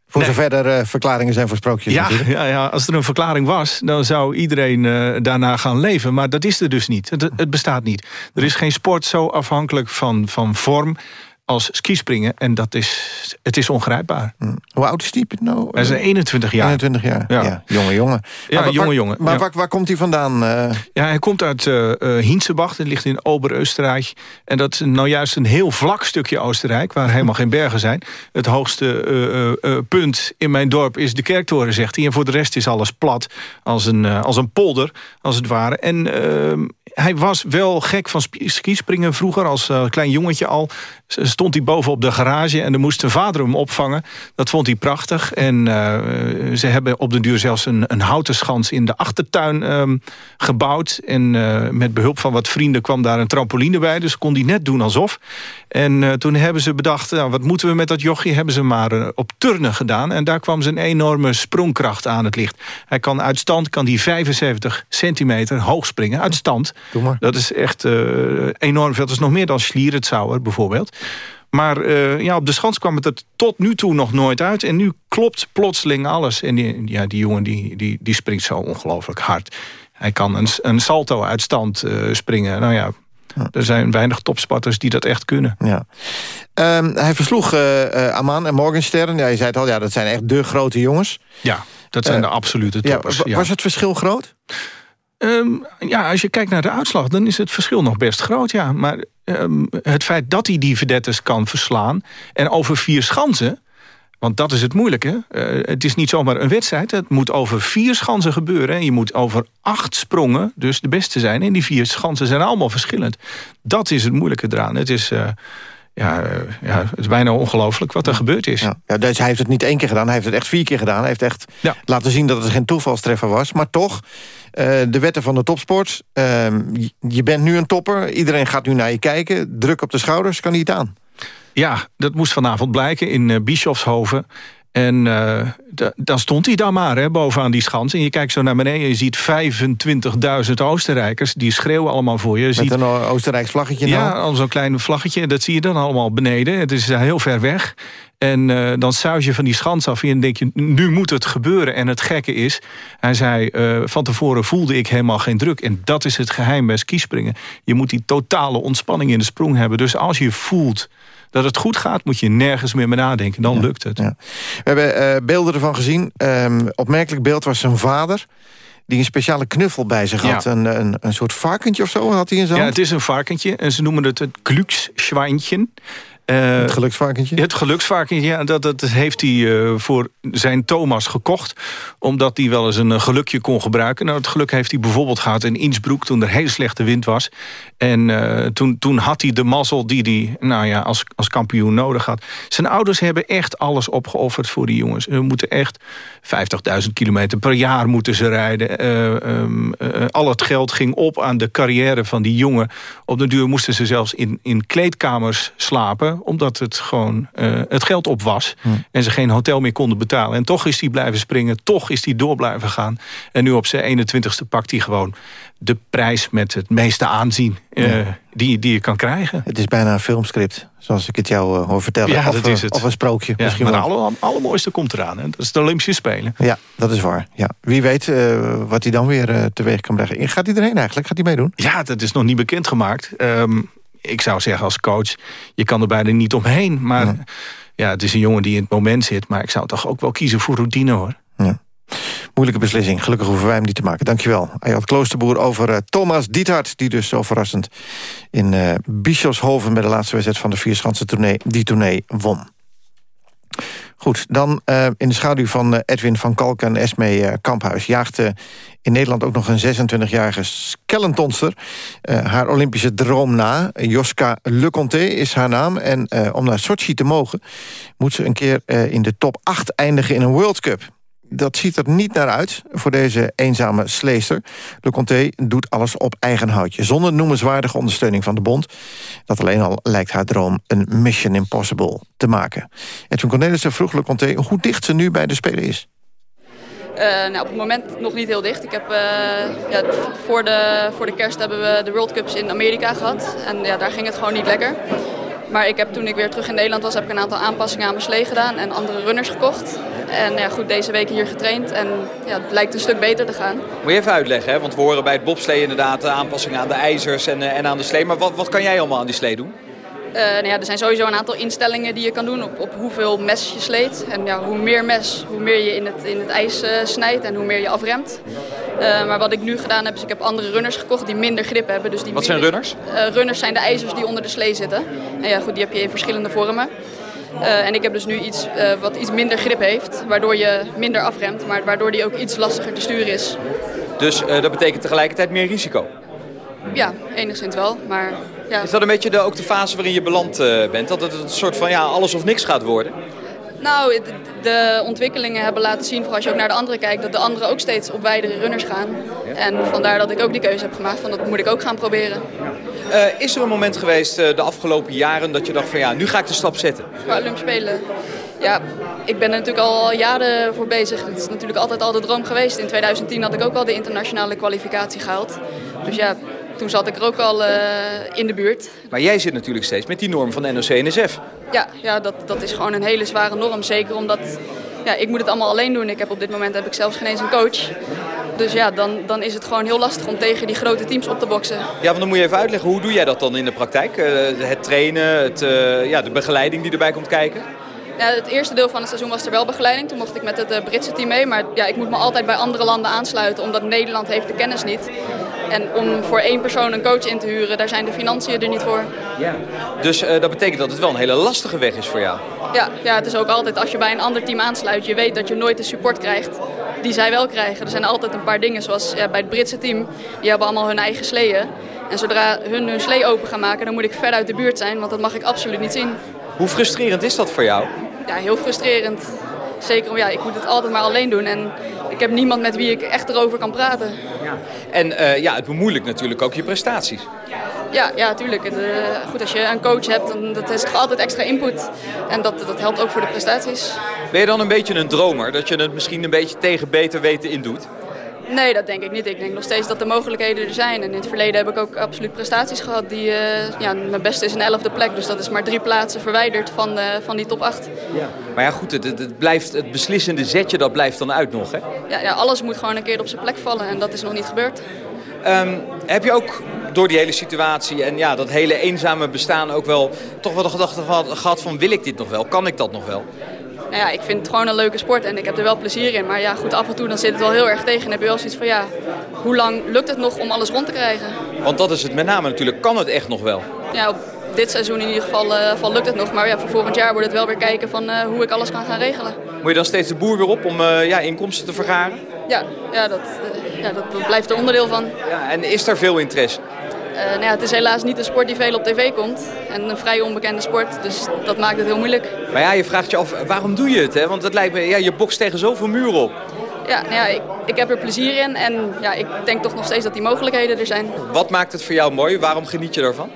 Voor nee. zover er uh, verklaringen zijn voor sprookjes ja, ja, ja, als er een verklaring was, dan zou iedereen uh, daarna gaan leven. Maar dat is er dus niet. Het, het bestaat niet. Er is geen sport zo afhankelijk van, van vorm als skispringen. En dat is, het is ongrijpbaar. Hm. Hoe oud is die nou? Hij is 21 jaar. 21 jaar, ja. ja. Jonge jongen. Ja, maar, jonge waar, jongen. Maar ja. waar, waar, komt hij vandaan? Uh... Ja, hij komt uit uh, Hinsebach. Dat ligt in Ober-Österreich. En dat is nou juist een heel vlak stukje Oostenrijk... waar helemaal geen bergen zijn. Het hoogste punt in mijn dorp is de kerktoren, zegt hij. En voor de rest is alles plat. Als een, als een polder, als het ware. En ehm, hij was wel gek van skispringen vroeger. Als klein jongetje al stond hij boven op de garage... en dan moest zijn vader hem opvangen. Dat vond hij prachtig. En uh, ze hebben op de duur zelfs een, een houten schans in de achtertuin um, gebouwd. En uh, met behulp van wat vrienden kwam daar een trampoline bij. Dus kon hij net doen alsof. En uh, toen hebben ze bedacht, nou, wat moeten we met dat jochie? Hebben ze maar op turnen gedaan. En daar kwam zijn enorme sprongkracht aan het licht. Hij kan uit stand kan die 75 centimeter hoog springen. Uit stand. Dat is echt enorm veel. Dat is nog meer dan Schlierenzauer bijvoorbeeld. Maar uh, ja, op de schans kwam het er tot nu toe nog nooit uit. En nu klopt plotseling alles. En die, ja, die jongen die, die, die springt zo ongelooflijk hard. Hij kan een, een salto uit stand uh, springen. Nou ja, Er zijn weinig topsporters die dat echt kunnen. Ja. Ehm, hij versloeg uh, Aman en Morgenstern. Ja, je zei het al, ja, dat zijn echt de grote jongens. Ja, dat zijn de absolute toppers. Ja, was het verschil groot? Ehm, ja, als je kijkt naar de uitslag, dan is het verschil nog best groot, ja. Maar um, het feit dat hij die vedettes kan verslaan... en over vier schansen... Want dat is het moeilijke. Uh, het is niet zomaar een wedstrijd. Het moet over vier schansen gebeuren. En je moet over acht sprongen dus de beste zijn. En die vier schansen zijn allemaal verschillend. Dat is het moeilijke eraan. Het is... Uh, ja, uh, ja, het is bijna ongelooflijk wat er ja. gebeurd is. Ja. ja. dus hij heeft het niet één keer gedaan, hij heeft het echt vier keer gedaan. Hij heeft echt ja. laten zien dat het geen toevalstreffer was. Maar toch, uh, de wetten van de topsport. Uh, je bent nu een topper, iedereen gaat nu naar je kijken. Druk op de schouders, kan niet aan. Ja, dat moest vanavond blijken in uh, Bischofshoven. En uh, dan stond hij dan maar hè, bovenaan die schans. En je kijkt zo naar beneden en je ziet 25.000 Oostenrijkers. Die schreeuwen allemaal voor je. je Met ziet, een Oostenrijks vlaggetje Ja, nou? al zo'n klein vlaggetje. Dat zie je dan allemaal beneden. Het is heel ver weg. En uh, dan suis je van die schans af en dan denk je, nu moet het gebeuren. En het gekke is, hij zei, uh, van tevoren voelde ik helemaal geen druk. En dat is het geheim bij skispringen. Je moet die totale ontspanning in de sprong hebben. Dus als je voelt dat het goed gaat, moet je nergens meer mee nadenken. Dan ja, lukt het. Ja. We hebben uh, beelden ervan gezien. Um, opmerkelijk beeld was zijn vader die een speciale knuffel bij zich had. Ja. Een, een, een, soort varkentje of zo had hij in zijn Ja, het is een varkentje. En ze noemen het het Glücksschweintje. Uh, het geluksvarkentje? Het geluksvarkentje, ja, dat, dat heeft hij uh, voor zijn Thomas gekocht. Omdat hij wel eens een gelukje kon gebruiken. Nou, het geluk heeft hij bijvoorbeeld gehad in Innsbruck... toen er heel slechte wind was. En uh, toen, toen had hij de mazzel die hij nou ja, als, als kampioen nodig had. Zijn ouders hebben echt alles opgeofferd voor die jongens. Ze moeten echt 50.000 kilometer per jaar moeten ze rijden. Um, al het geld ging op aan de carrière van die jongen. Op de duur moesten ze zelfs in, in kleedkamers slapen omdat het gewoon uh, het geld op was. Hm. En ze geen hotel meer konden betalen. En toch is hij blijven springen. Toch is hij door blijven gaan. En nu op zijn 21ste pakt hij gewoon de prijs met het meeste aanzien uh, ja. die, die je kan krijgen. Het is bijna een filmscript, zoals ik het jou uh, hoor vertellen. Ja, of, dat is het. of een sprookje. Ja, misschien maar het alle, allermooiste komt eraan. Hè? Dat is de Olympische Spelen. Ja, dat is waar. Ja. Wie weet wat hij dan weer teweeg kan brengen. Gaat hij erheen eigenlijk? Gaat hij meedoen? Ja, dat is nog niet bekendgemaakt. Um, ik zou zeggen als coach, je kan er bijna niet omheen. Maar ja. ja. het is een jongen die in het moment zit. Maar ik zou toch ook wel kiezen voor routine hoor. Ja. Moeilijke beslissing. Gelukkig hoeven wij hem niet te maken. Dankjewel. Ayat Kloosterboer over uh, Thomas Diethard... die dus zo verrassend in uh, Bischofshoven... bij de laatste wedstrijd van de Vierschansen tournee... die tournee won. Goed, dan uh, in de schaduw van uh, Edwin van Kalk en Esme uh, Kamphuis... jaagt in Nederland ook nog een 26-jarige skelentonster. haar Olympische droom na. Joska Leconte is haar naam. En om naar Sochi te mogen... moet ze een keer in de top 8 eindigen in een World Cup dat ziet er niet naar uit voor deze eenzame sleester. Le Conté doet alles op eigen houtje. Zonder noemenswaardige ondersteuning van de bond. Dat alleen al lijkt haar droom een mission impossible te maken. Edwin Cornelissen vroeg Le Conté hoe dicht ze nu bij de Spelen is. Uh, nou, op het moment nog niet heel dicht. Ik heb, uh, ja, voor, de, voor de kerst hebben we de World Cups in Amerika gehad. En ja, daar ging het gewoon niet lekker. Maar ik heb toen ik weer terug in Nederland was, heb ik een aantal aanpassingen aan mijn slee gedaan en andere runners gekocht. En ja, goed, deze week hier getraind en ja, het lijkt een stuk beter te gaan. Moet je even uitleggen, hè? want we horen bij het bobslee inderdaad aanpassingen aan de ijzers en, en aan de slee. Maar wat, wat kan jij allemaal aan die slee doen? Uh, nou ja, er zijn sowieso een aantal instellingen die je kan doen op, op hoeveel mes je sleet. En ja, hoe meer mes, hoe meer je in het, in het ijs uh, snijdt en hoe meer je afremt. Uh, maar wat ik nu gedaan heb, is ik heb andere runners gekocht die minder grip hebben. Dus die wat zijn runners? runners zijn de ijzers die onder de slee zitten. En ja, goed, die heb je in verschillende vormen. en ik heb dus nu iets wat iets minder grip heeft, waardoor je minder afremt, maar waardoor die ook iets lastiger te sturen is. Dus dat betekent tegelijkertijd meer risico? Ja, enigszins wel, maar ja. Is dat een beetje de, ook de fase waarin je beland uh, bent? Dat het een soort van ja, alles of niks gaat worden? Nou, de ontwikkelingen hebben laten zien, vooral als je ook naar de anderen kijkt, dat de anderen ook steeds op wijdere runners gaan. Ja. En vandaar dat ik ook die keuze heb gemaakt van dat moet ik ook gaan proberen. Uh, is er een moment geweest uh, de afgelopen jaren dat je dacht van ja, nu ga ik de stap zetten? Qua Olympische Spelen? Ja, ik ben er natuurlijk al jaren voor bezig. Het is natuurlijk altijd al de droom geweest. In 2010 had ik ook al de internationale kwalificatie gehaald. Dus ja, toen zat ik er ook al uh, in de buurt. Maar jij zit natuurlijk steeds met die norm van NOC-NSF. Ja, ja dat, dat is gewoon een hele zware norm. Zeker omdat ja, ik moet het allemaal alleen doen. Ik heb op dit moment heb ik zelfs geen eens een coach. Dus ja, dan, dan is het gewoon heel lastig om tegen die grote teams op te boksen. Ja, want dan moet je even uitleggen, hoe doe jij dat dan in de praktijk? Uh, het trainen, het, uh, ja, de begeleiding die erbij komt kijken? Ja, het eerste deel van het seizoen was er wel begeleiding. Toen mocht ik met het Britse team mee. Maar ja, ik moet me altijd bij andere landen aansluiten, omdat Nederland heeft de kennis niet. En om voor één persoon een coach in te huren, daar zijn de financiën er niet voor. Ja. Dus uh, dat betekent dat het wel een hele lastige weg is voor jou? Ja, ja, het is ook altijd als je bij een ander team aansluit, je weet dat je nooit de support krijgt die zij wel krijgen. Er zijn altijd een paar dingen, zoals ja, bij het Britse team, die hebben allemaal hun eigen sleeën. En zodra hun hun slee open gaan maken, dan moet ik ver uit de buurt zijn, want dat mag ik absoluut niet zien. Hoe frustrerend is dat voor jou? Ja, heel frustrerend. Zeker, om ja, ik moet het altijd maar alleen doen en ik heb niemand met wie ik echt erover kan praten. Ja. En uh, ja, het bemoeilijkt natuurlijk ook je prestaties. Ja, ja, tuurlijk. Uh, goed, als je een coach hebt, dan dat is toch altijd extra input. En dat, dat helpt ook voor de prestaties. Ben je dan een beetje een dromer? Dat je het misschien een beetje tegen beter weten in doet? Nee, dat denk ik niet. Ik denk nog steeds dat de mogelijkheden er zijn. En in het verleden heb ik ook absoluut prestaties gehad. Die, uh, ja, mijn beste is een elfde plek. Dus dat is maar drie plaatsen verwijderd van, uh, van die top 8. Ja. Maar ja, goed, het, het, blijft, het beslissende zetje dat blijft dan uit nog, hè? Ja, ja, alles moet gewoon een keer op zijn plek vallen. En dat is nog niet gebeurd. Um, heb je ook door die hele situatie en ja, dat hele eenzame bestaan ook wel toch wel de gedachte gehad van wil ik dit nog wel? Kan ik dat nog wel? Nou ja, ik vind het gewoon een leuke sport en ik heb er wel plezier in. Maar ja, goed, af en toe dan zit het wel heel erg tegen. En heb je wel zoiets van, ja, hoe lang lukt het nog om alles rond te krijgen? Want dat is het met name natuurlijk. Kan het echt nog wel? Ja, op dit seizoen in ieder geval, uh, lukt het nog. Maar ja, voor volgend jaar wordt het wel weer kijken van uh, hoe ik alles kan gaan regelen. Moet je dan steeds de boer weer op om uh, ja, inkomsten te vergaren? Ja, ja, dat, ja dat, dat, blijft er onderdeel van. Ja, en is er veel interesse? Uh, nou ja, het is helaas niet een sport die veel op tv komt. En een vrij onbekende sport, dus dat maakt het heel moeilijk. Maar ja, je vraagt je af, waarom doe je het? Hè? Want het lijkt me, ja, je bokst tegen zoveel muren op. Ja, nou ja ik, ik heb er plezier in en ja, ik denk toch nog steeds dat die mogelijkheden er zijn. Wat maakt het voor jou mooi? Waarom geniet je ervan?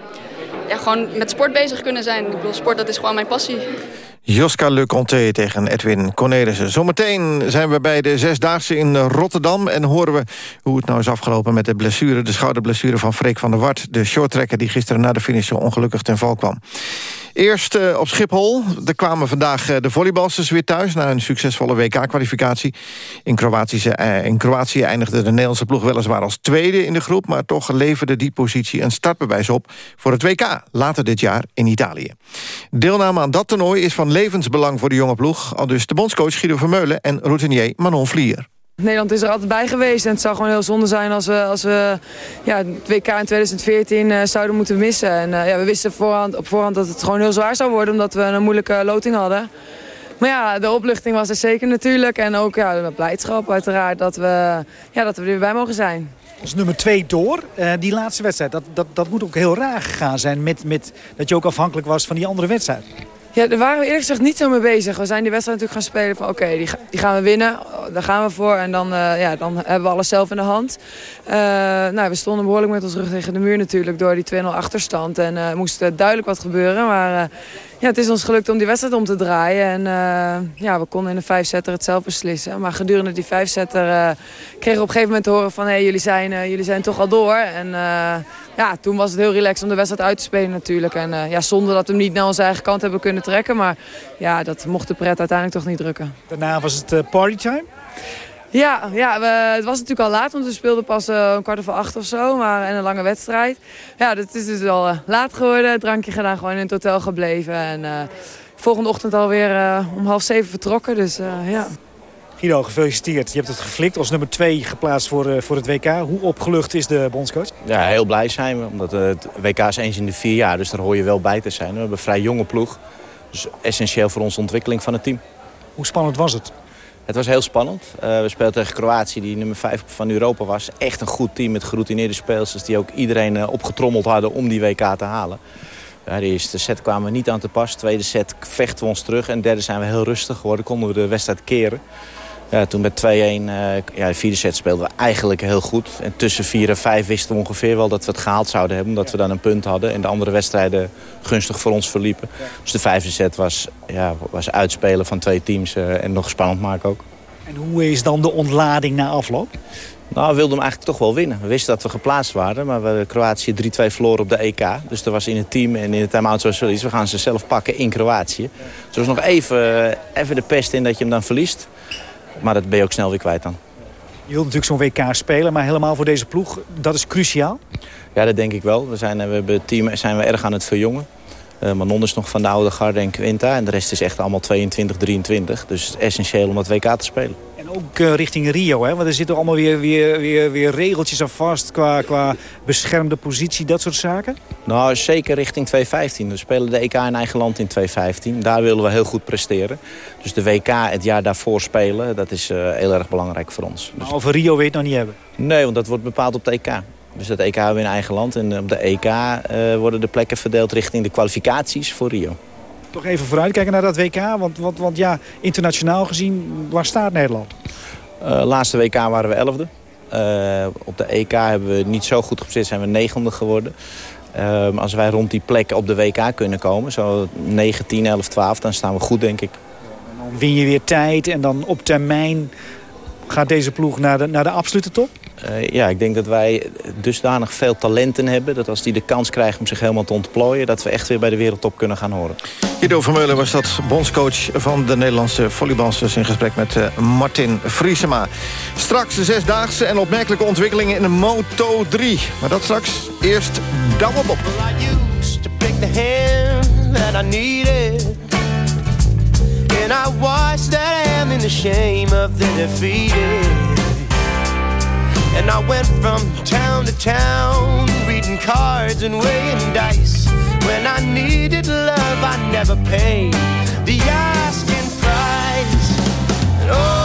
Ja, gewoon met sport bezig kunnen zijn. Ik bedoel, sport dat is gewoon mijn passie. Joska Le Conté tegen Edwin Cornelissen. Zometeen zijn we bij de Zesdaagse in Rotterdam... en horen we hoe het nou is afgelopen met de blessure... de schouderblessure van Freek van der Wart... de shorttrekker die gisteren na de finish ongelukkig ten val kwam. Eerst op Schiphol. Er kwamen vandaag uh, de volleybalsters weer thuis... na een succesvolle WK-kwalificatie. In, uh, in Kroatië eindigde de Nederlandse ploeg weliswaar als tweede in de groep... maar toch leverde die positie een startbewijs op voor het WK... later dit jaar in Italië. Deelname aan dat toernooi is van levensbelang voor de jonge ploeg... al dus de bondscoach Guido Vermeulen en routinier Manon Vlier. Nederland is er altijd bij geweest en het zou gewoon heel zonde zijn als we, als we ja, het WK in 2014 uh, zouden moeten missen. En, uh, ja, we wisten op voorhand dat het gewoon heel zwaar zou worden omdat we een moeilijke loting hadden. Maar ja, de opluchting was er zeker natuurlijk en ook ja, de blijdschap uiteraard dat we, ja, dat we er weer bij mogen zijn. Als nummer twee door, uh, die laatste wedstrijd, dat, dat, dat moet ook heel raar gegaan zijn met, met dat je ook afhankelijk was van die andere wedstrijd. Ja, daar waren we eerlijk gezegd niet zo mee bezig. We zijn die wedstrijd natuurlijk gaan spelen van oké, die, die, gaan we winnen. Daar gaan we voor en dan, uh, ja, dan hebben we alles zelf in de hand. Uh, nou, we stonden behoorlijk met ons rug tegen de muur natuurlijk door die 2-0 achterstand. En uh, moest duidelijk wat gebeuren. Maar ja, het is ons gelukt om die wedstrijd om te draaien. En ja, we konden in de vijfzetter het zelf beslissen. Maar gedurende die vijfzetter kregen we op een gegeven moment te horen van... hé, hey, jullie, zijn, jullie zijn toch al door. En ja, toen was het heel relaxed om de wedstrijd uit te spelen natuurlijk. En uh, ja, zonder dat we hem niet naar onze eigen kant hebben kunnen trekken. Maar ja, dat mocht de pret uiteindelijk toch niet drukken. Daarna was het uh, partytime? Ja, ja we, het was natuurlijk al laat, want we speelden pas uh, een kwart over acht of zo. Maar, en een lange wedstrijd. Ja, dat is dus al laat geworden. Drankje gedaan, gewoon in het hotel gebleven. En volgende ochtend alweer om half zeven vertrokken. Dus ja. Guido, gefeliciteerd. Je hebt het geflikt als nummer 2 geplaatst voor, uh, voor het WK. Hoe opgelucht is de bondscoach? Ja, heel blij zijn we. Omdat het WK is eens in de vier jaar, dus daar hoor je wel bij te zijn. We hebben een vrij jonge ploeg. Dus essentieel voor onze ontwikkeling van het team. Hoe spannend was het? Het was heel spannend. Uh, we speelden tegen Kroatië, die nummer 5 van Europa was. Echt een goed team met geroutineerde speelsters... die ook iedereen uh, opgetrommeld hadden om die WK te halen. Ja, de eerste set kwamen we niet aan te pas. De tweede set vechten we ons terug. En derde zijn we heel rustig geworden. Konden we de wedstrijd keren. Ja, toen met 2-1, uh, ja, de vierde set speelden we eigenlijk heel goed. En tussen 4 en 5 wisten we ongeveer wel dat we het gehaald zouden hebben. Omdat we dan een punt hadden. En de andere wedstrijden gunstig voor ons verliepen. Dus de vijfde set was, ja, was uitspelen van twee teams uh, en nog spannend maken ook. En hoe is dan de ontlading na afloop? Nou, we wilden hem eigenlijk toch wel winnen. We wisten dat we geplaatst waren, maar we Kroatië 3-2 verloren op de EK. Dus er was in het team en in het time-out zoals we gaan ze zelf pakken in Kroatië. Dus er was nog even, even de pest in dat je hem dan verliest. Maar dat ben je ook snel weer kwijt dan. Je wilt natuurlijk zo'n WK spelen, maar helemaal voor deze ploeg, dat is cruciaal. Ja, dat denk ik wel. We zijn, we hebben het team zijn we erg aan het verjongen. Uh, Manon is nog van de oude garde en Quinta. En de rest is echt allemaal 22, 23. Dus het is essentieel om dat WK te spelen. En ook uh, richting Rio, hè? want er zitten allemaal weer, weer, weer, weer regeltjes aan vast... Qua, qua beschermde positie, dat soort zaken? Nou, zeker richting 2015. We spelen de EK in eigen land in 2015. Daar willen we heel goed presteren. Dus de WK het jaar daarvoor spelen, dat is uh, heel erg belangrijk voor ons. Maar over Rio je het nog niet hebben? Nee, want dat wordt bepaald op de EK. Dus dat EK hebben we in eigen land. En op de EK uh, worden de plekken verdeeld richting de kwalificaties voor Rio. Toch even vooruitkijken naar dat WK. Want, want, want ja, internationaal gezien, waar staat Nederland? Uh, laatste WK waren we elfde. Uh, op de EK hebben we niet zo goed gepresteerd, zijn we negende geworden. Uh, als wij rond die plekken op de WK kunnen komen, zo 9, 10, 11, 12, dan staan we goed, denk ik. Dan win je weer tijd en dan op termijn gaat deze ploeg naar de, naar de absolute top? Uh, ja, ik denk dat wij dusdanig veel talenten hebben... dat als die de kans krijgen om zich helemaal te ontplooien... dat we echt weer bij de wereldtop kunnen gaan horen. Guido Vermeulen was dat bondscoach van de Nederlandse volleybalsters... in gesprek met uh, Martin Vriesema. Straks de zesdaagse en opmerkelijke ontwikkelingen in de Moto 3. Maar dat straks eerst Douwe Bob. And I watched that I am in the shame of the defeated And I went from town to town, reading cards and weighing dice. When I needed love, I never paid the asking price. And oh,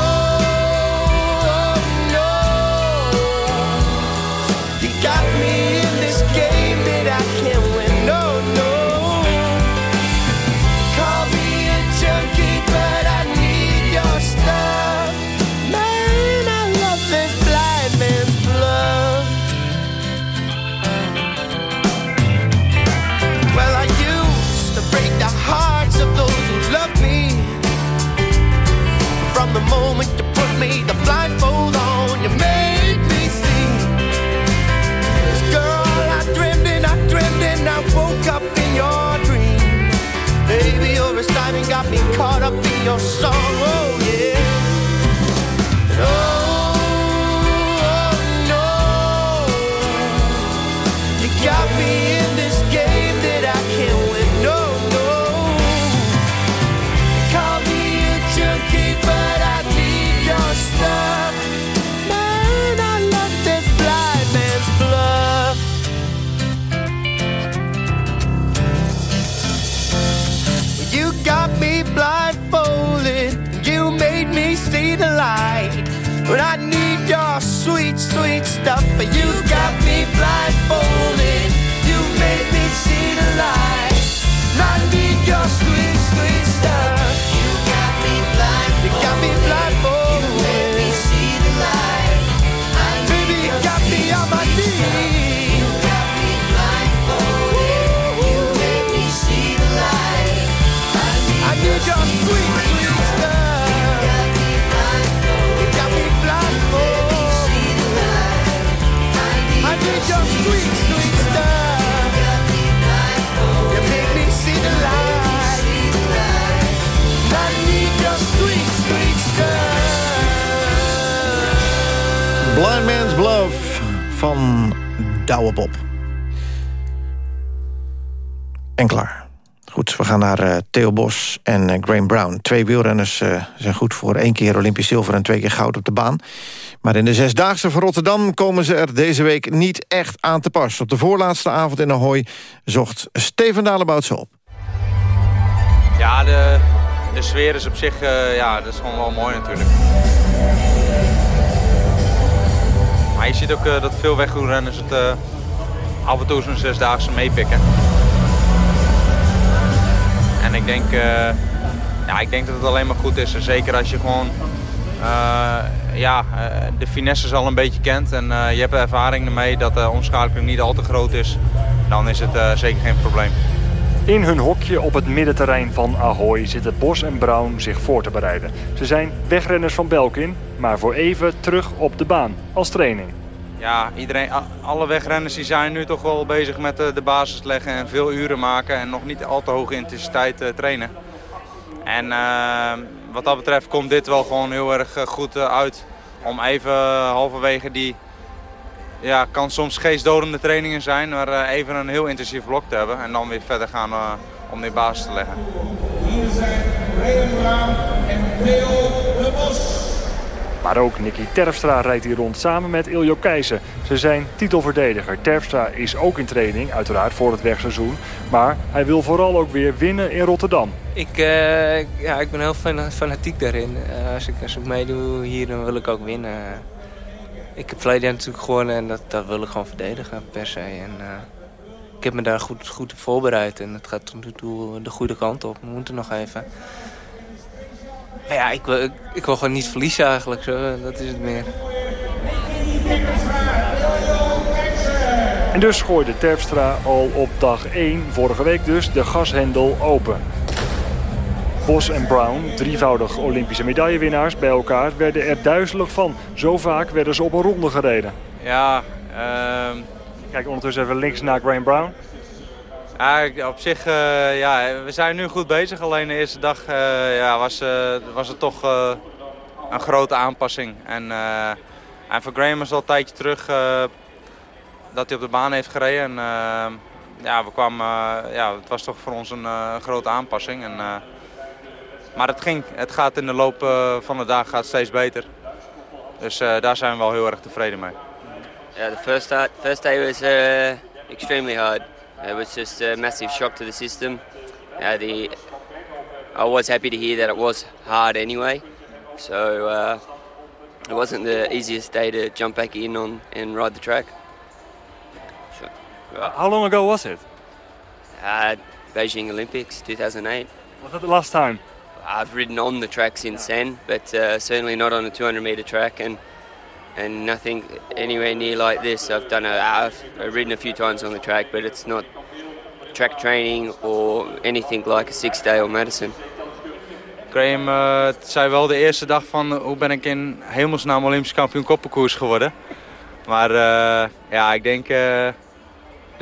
En klaar. Goed, we gaan naar eh, Theo Bos en uh, Graham Brown. Twee wielrenners eh, zijn goed voor één keer Olympisch zilver... en twee keer goud op de baan. Maar in de Zesdaagse van Rotterdam komen ze er deze week niet echt aan te pas. Op de voorlaatste avond in Ahoy zocht Steven Dalebout ze op. Ja, de, de sfeer is op zich, eh, ja, dat is gewoon wel mooi natuurlijk. Maar je ziet ook eh, dat veel weggroerrenners het eh, af en toe zo'n zesdaagse meepikken. En ik denk, eh, ja, ik denk dat het alleen maar goed is. Zeker als je gewoon eh, ja, eh, de finesses al een beetje kent en je hebt ervaring ermee dat de omschakeling niet al te groot is, dan is het zeker geen probleem. In hun hokje op het middenterrein van Ahoy zitten Bos en Brown zich voor te bereiden. Ze zijn wegrenners van Belkin, maar voor even terug op de baan als training. Ja, iedereen, alle wegrenners die zijn nu toch wel bezig met eh, de basis leggen en veel uren maken en nog niet al te hoge intensiteit eh, trainen. En eh, wat dat betreft komt dit wel gewoon heel erg goed uit om even halverwege die... Ja, kan soms geestdodende trainingen zijn, maar even een heel intensief blok te hebben. En dan weer verder gaan om die basis te leggen. Hier zijn en Theo de Bos. Maar ook Nicky Terpstra rijdt hier rond samen met Iljo Keijzen. Ze zijn titelverdediger. Terpstra is ook in training, uiteraard voor het wegseizoen. Maar hij wil vooral ook weer winnen in Rotterdam. Ik, uh, ja, ik ben heel fanatiek daarin. Uh, als, ik, als ik meedoe hier, dan wil ik ook winnen. Ik heb verleden natuurlijk gewonnen en dat, dat wil ik gewoon verdedigen per se. En, uh, ik heb me daar goed, goed voorbereid en het gaat tot nu toe de goede kant op. We moeten nog even. Maar ja, ik wil, ik, ik, wil gewoon niet verliezen eigenlijk. Zo. Dat is het meer. En dus gooide Terpstra al op dag 1, vorige week dus, de gashendel open. Bos en Brown, drievoudig Olympische medaillewinnaars bij elkaar, werden er duizelig van. Zo vaak werden ze op een ronde gereden. Ja, uh... Kijk ondertussen even links naar Graham Brown. Ja, op zich, uh, ja, we zijn nu goed bezig. Alleen de eerste dag uh, ja, was, uh, was het toch een grote aanpassing. En, en voor Graham is al een tijdje terug dat hij op de baan heeft gereden. En, ja, we kwamen, ja, het was toch voor ons een grote aanpassing. En, maar het ging. Het gaat in de loop van de dag gaat steeds beter. Dus daar zijn we wel heel erg tevreden mee. Yeah, the first, first day was extremely hard. It was just a massive shock to the system. Uh, the, I was happy to hear that it was hard anyway, so uh, it wasn't the easiest day to jump back in on and ride the track. How long ago was it? Uh, Beijing Olympics, 2008. Was that the last time? I've ridden on the track since then, but uh, certainly not on a 200 metre track, and and nothing anywhere near like this. I've done a, I've ridden a few times on the track, but it's not track training or anything like a six day or Madison. Graham uh, zei wel de eerste dag van hoe ben ik in hemelsnaam Olympisch kampioen koppenkoers geworden. Maar uh, ja, ik denk uh, er,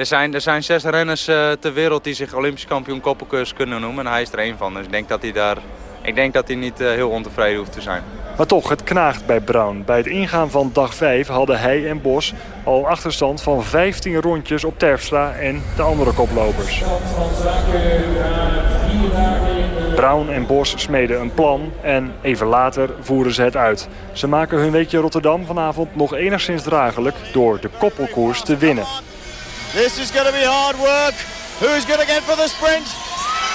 zijn, er zijn zes renners ter wereld die zich Olympisch kampioen koppenkoers kunnen noemen. En hij is er één van. Dus ik denk dat hij daar ik denk dat hij niet heel ontevreden hoeft te zijn. Maar toch, het knaagt bij Brown. Bij het ingaan van dag 5 hadden hij en Bos al achterstand van 15 rondjes op Terpstra en de andere koplopers. Brown en Bos smeden een plan en even later voeren ze het uit. Ze maken hun weekje Rotterdam vanavond nog enigszins draaglijk door de koppelkoers te winnen. This is going to be hard work. Who's going to get for the sprint?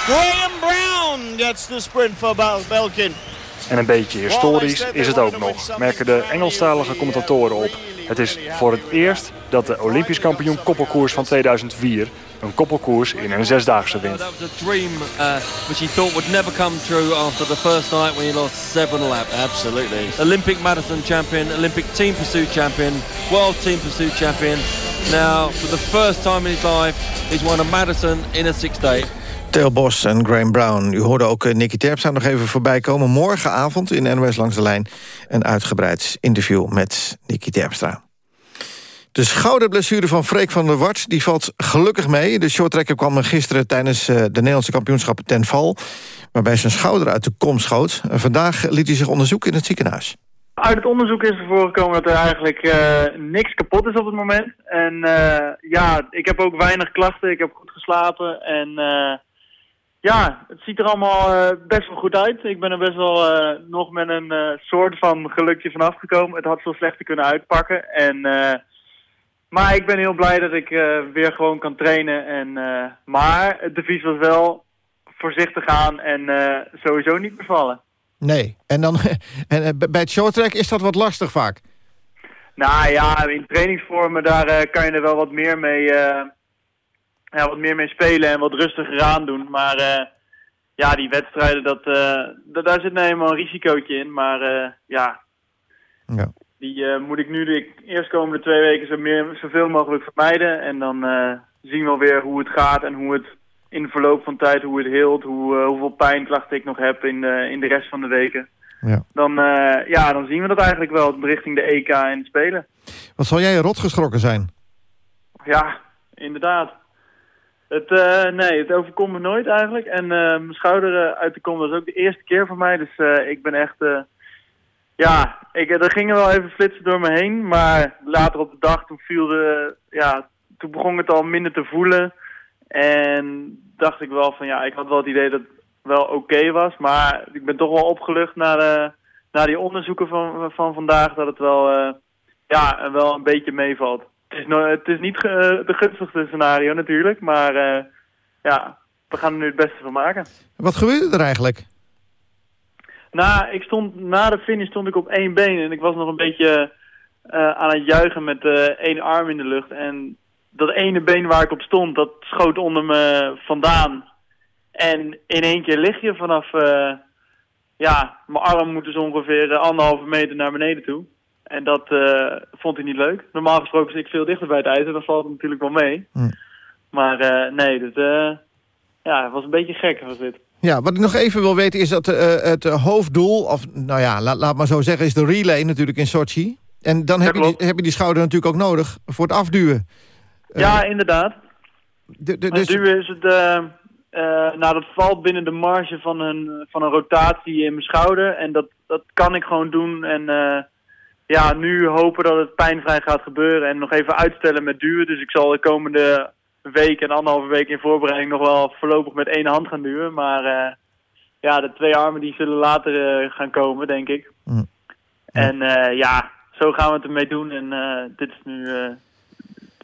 Graham Brown gets the sprint for Belkin. En een beetje historisch is het ook nog, merken de Engelstalige commentatoren op. Het is voor het eerst dat de Olympisch kampioen koppelkoers van 2004 een koppelkoers in een zesdaagse wint. That was a dream uh, which he thought would never come true after the first night when he lost seven laps. Absolutely. Olympic marathon champion, Olympic team pursuit champion, world team pursuit champion. Now, for the first time in his life, he's won a marathon in a six day. Theo Bos en Graham Brown. U hoorde ook eh, Nicky Terpstra nog even voorbij komen. Morgenavond in NOS Langs de Lijn... een uitgebreid interview met Nicky Terpstra. De schouderblessure van Freek van der Wart die valt gelukkig mee. De shorttrekker kwam gisteren tijdens eh, de Nederlandse kampioenschappen ten val... waarbij zijn schouder uit de kom schoot. vandaag liet hij zich onderzoeken in het ziekenhuis. Uit het onderzoek is ervoor gekomen dat er eigenlijk uh, niks kapot is op het moment. En ja, ik heb ook weinig klachten. Ik heb goed geslapen en ja, het ziet er allemaal uh, best wel goed uit. Ik ben er best wel uh, nog met een uh, soort van gelukje vanaf gekomen. Het had zo slechter kunnen uitpakken. En, maar ik ben heel blij dat ik weer gewoon kan trainen. En, maar het devies was wel voorzichtig aan en sowieso niet bevallen. Nee, en, dan, en bij het shorttrack is dat wat lastig vaak? Nou ja, in trainingsvormen daar kan je er wel wat meer mee ja, wat meer mee spelen en wat rustiger aan doen. Maar uh, ja, die wedstrijden, dat, uh, daar zit nou eenmaal een risicootje in. Maar uh, ja, ja, die moet ik nu de eerstkomende twee weken zo meer, zoveel mogelijk vermijden. En dan zien we weer hoe het gaat en hoe het in de verloop van tijd, hoe het heelt. Hoe, hoeveel pijnklachten ik nog heb in de, in de rest van de weken. Ja. Dan, ja, dan zien we dat eigenlijk wel richting de EK en het Spelen. Wat zal jij rot geschrokken zijn? Ja, inderdaad. Het, uh, nee, het overkomt me nooit eigenlijk. En uh, mijn schouder uh, uit de kom was ook de eerste keer voor mij. Dus ik ben echt ja, ik, er gingen wel even flitsen door me heen. Maar later op de dag, toen viel de... Ja, toen begon het al minder te voelen. En dacht ik wel van ja, ik had wel het idee dat het wel oké was. Maar ik ben toch wel opgelucht naar, de, naar die onderzoeken van, van vandaag. Dat het wel, eh, ja, wel een beetje meevalt. Het is, no het is niet de gunstigste scenario natuurlijk. Maar eh, ja, we gaan er nu het beste van maken. Wat gebeurde er eigenlijk? Nou, ik stond, na de finish stond ik op één been en ik was nog een beetje eh, aan het juichen met eh, één arm in de lucht. En dat ene been waar ik op stond, dat schoot onder me vandaan. En in één keer lig je vanaf, ja, mijn arm moet dus ongeveer anderhalve meter naar beneden toe. En dat eh, vond hij niet leuk. Normaal gesproken zit ik veel dichter bij het ijs en dan valt het natuurlijk wel mee. Hm. Maar eh, nee, dat, eh, ja, het was een beetje gek was dit. Ja, wat ik nog even wil weten is dat het hoofddoel... of nou ja, laat, laat maar zo zeggen, is de relay natuurlijk in Sochi. En dan heb je, die, heb je die schouder natuurlijk ook nodig voor het afduwen. Ja, inderdaad. De, dus, nu is het, nou dat valt binnen de marge van een, van een rotatie in mijn schouder. En dat, dat kan ik gewoon doen. En ja, nu hopen dat het pijnvrij gaat gebeuren. En nog even uitstellen met duwen. Dus ik zal de komende week en anderhalve week in voorbereiding nog wel voorlopig met één hand gaan duwen. Maar eh, ja, de twee armen die zullen later eh, gaan komen, denk ik. Mm. En eh, ja, zo gaan we het ermee doen. En dit is nu,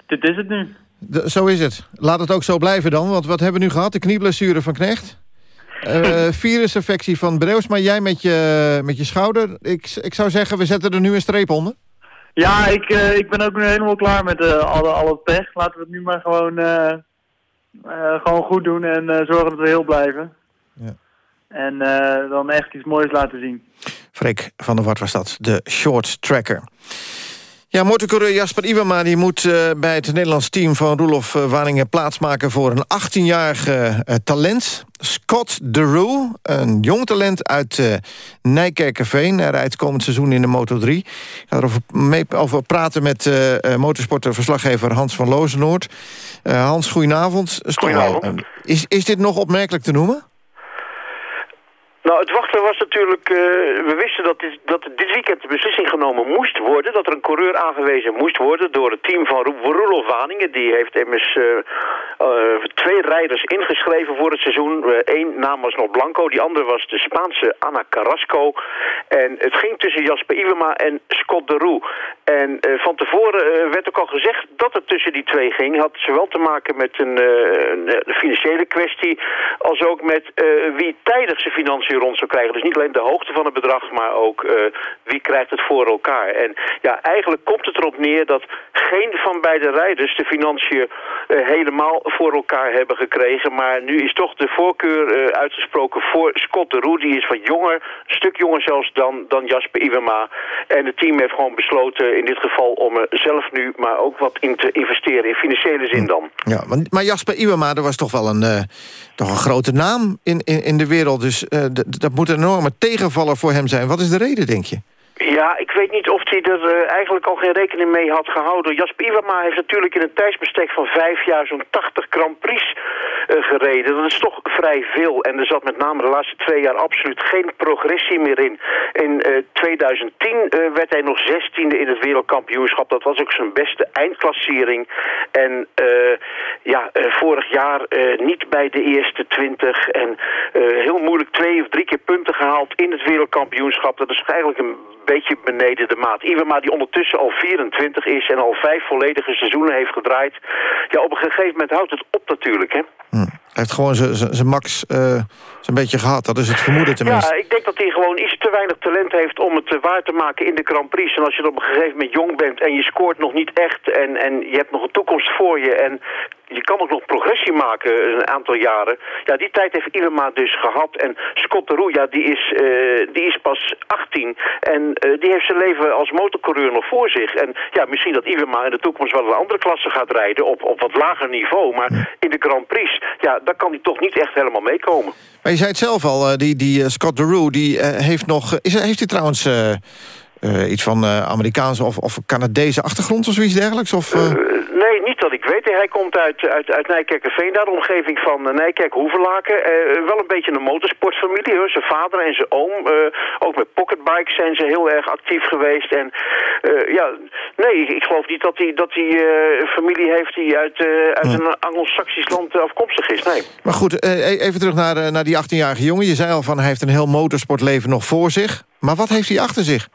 dit is het nu. de- zo is het. Laat het ook zo blijven dan, want wat hebben we nu gehad? De knieblessure van Knecht. Eh virusinfectie van Breus, maar jij met je, met je schouder. Ik, ik zou zeggen, we zetten er nu een streep onder. Ja, ik, eh, ik ben ook nu helemaal klaar met eh al, al het pech. Laten we het nu maar gewoon, gewoon goed doen en zorgen dat we heel blijven. Ja. En dan echt iets moois laten zien. Freek van der Wart was dat, de short tracker. Ja, motorcoureur Jasper Iwema die moet eh, bij het Nederlands team van Roelof uh, Waningen plaatsmaken voor een 18-jarig uh, talent. Scott DeRue, een jong talent uit Nijkerkerveen. Hij rijdt komend seizoen in de Moto3. Ik ga erover mee, over praten met motorsporterverslaggever Hans van Lozenoord. Hans, goedenavond. Goedenavond. Is, is dit nog opmerkelijk te noemen? Nou, het wachten was natuurlijk... Uh, we wisten dat dit, dat dit weekend de beslissing genomen moest worden. Dat er een coureur aangewezen moest worden door het team van Roelof Waningen. Die heeft immers uh, uh, twee rijders ingeschreven voor het seizoen. Eén naam was nog Blanco, die andere was de Spaanse Ana Carrasco. En het ging tussen Jasper Iwema en Scott de Roe. En van tevoren werd ook al gezegd dat het tussen die twee ging. Had zowel te maken met een, een financiële kwestie... als ook met wie tijdig zijn financiën rond zou krijgen. Dus niet alleen de hoogte van het bedrag, maar ook uh, wie krijgt het voor elkaar. En ja, eigenlijk komt het erop neer dat geen van beide rijders de financiën uh, helemaal voor elkaar hebben gekregen. Maar nu is toch de voorkeur uh, uitgesproken voor Scott de Roe. Die is wat jonger, een stuk jonger zelfs dan, dan Jasper Iwema. En het team heeft gewoon besloten in dit geval om er zelf nu maar ook wat in te investeren. In financiële zin dan. Ja, maar, Jasper Iwema, er was toch wel een, toch een grote naam in, in, in de wereld. Dus dat moet een enorme tegenvaller voor hem zijn. Wat is de reden, denk je? Ja, ik weet niet of hij er uh, eigenlijk al geen rekening mee had gehouden. Jasper Iwama heeft natuurlijk in een tijdsbestek van vijf jaar zo'n 80 Grand Prix uh, gereden. Dat is toch vrij veel. En er zat met name de laatste twee jaar absoluut geen progressie meer in. In uh, 2010 werd hij nog zestiende in het wereldkampioenschap. Dat was ook zijn beste eindklassering. En ja, vorig jaar niet bij de eerste 20. En heel moeilijk twee of drie keer punten gehaald in het wereldkampioenschap. Dat is eigenlijk een beetje beneden de maat. Iwema die ondertussen al 24 is en al vijf volledige seizoenen heeft gedraaid. Ja, op een gegeven moment houdt het op natuurlijk, hè. Hm. Hij heeft gewoon zijn max uh, een beetje gehad. Dat is het vermoeden tenminste. Ja, ik denk dat hij gewoon te weinig talent heeft om het waar te maken in de Grand Prix. En als je op een gegeven moment jong bent en je scoort nog niet echt... en, en je hebt nog een toekomst voor je en je kan ook nog progressie maken een aantal jaren. Ja, die tijd heeft Ilema dus gehad. En Scott de Roe, ja, die is, uh, die is pas 18. En uh, die heeft zijn leven als motorcoureur nog voor zich. En ja, misschien dat Ilema in de toekomst wel een andere klasse gaat rijden... op, op wat lager niveau. Maar in de Grand Prix, ja, daar kan hij toch niet echt helemaal meekomen. Maar je zei het zelf al, uh, die, die Scott de Roe, die heeft nog... Is, heeft hij trouwens... Uh, iets van Amerikaanse of, of Canadese achtergrond of zoiets dergelijks? Of, niet dat ik weet. Hij komt uit, uit, uit Nijkerkerveen, daar de omgeving van uh, Nijkerk, Hoevelaken. wel een beetje een motorsportfamilie. Hoor. Zijn vader en zijn oom. ook met pocketbikes zijn ze heel erg actief geweest. En ja, nee, ik geloof niet dat hij dat die, familie heeft die uit, uit een Anglo-Saxisch land afkomstig is. Nee. Maar goed, e-, even terug naar, naar die 18-jarige jongen. Je zei al van hij heeft een heel motorsportleven nog voor zich. Maar wat heeft hij achter zich?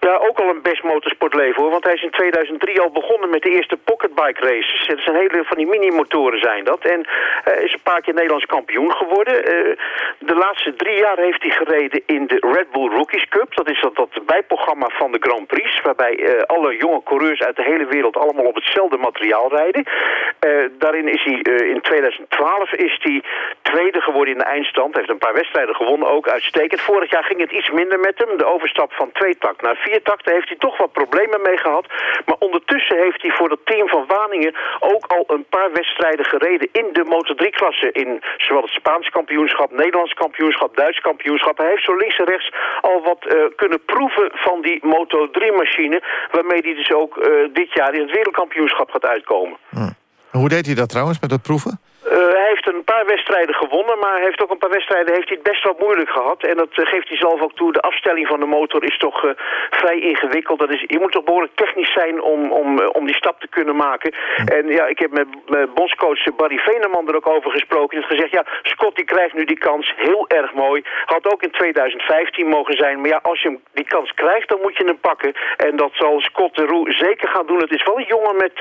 Ja, ook al een best motorsportleven hoor. Want hij is in 2003 al begonnen met de eerste pocketbike races. Het zijn hele van die mini-motoren zijn dat. En uh, is een paar keer Nederlands kampioen geworden. Uh, de laatste drie jaar heeft hij gereden in de Red Bull Rookies Cup. Dat is dat, dat bijprogramma van de Grand Prix. Waarbij uh, alle jonge coureurs uit de hele wereld allemaal op hetzelfde materiaal rijden. daarin is hij in 2012 is hij tweede geworden in de eindstand. Heeft een paar wedstrijden gewonnen ook. Uitstekend. Vorig jaar ging het iets minder met hem. De overstap van twee tak naar tak. heeft hij toch wat problemen mee gehad. Maar ondertussen heeft hij voor het team van Waningen ook al een paar wedstrijden gereden in de Moto3-klasse. In zowel het Spaans kampioenschap, Nederlands kampioenschap, Duits kampioenschap. Hij heeft zo links en rechts al wat uh, kunnen proeven van die Moto3-machine. Waarmee hij dus ook uh, dit jaar in het wereldkampioenschap gaat uitkomen. Hm. Hoe deed hij dat trouwens met dat proeven? Uh, hij heeft een paar wedstrijden gewonnen, maar hij heeft ook een paar wedstrijden heeft hij het best wel moeilijk gehad. En dat uh, geeft hij zelf ook toe. De afstelling van de motor is toch uh, vrij ingewikkeld. Dat is, je moet toch behoorlijk technisch zijn om, om, om die stap te kunnen maken. En ja, ik heb met, met bondscoach Barry Veneman er ook over gesproken. Hij heeft gezegd, ja, Scott die krijgt nu die kans. Heel erg mooi. Had ook in 2015 mogen zijn. Maar ja, als je hem die kans krijgt, dan moet je hem pakken. En dat zal Scott de Roe zeker gaan doen. Het is wel een jongen met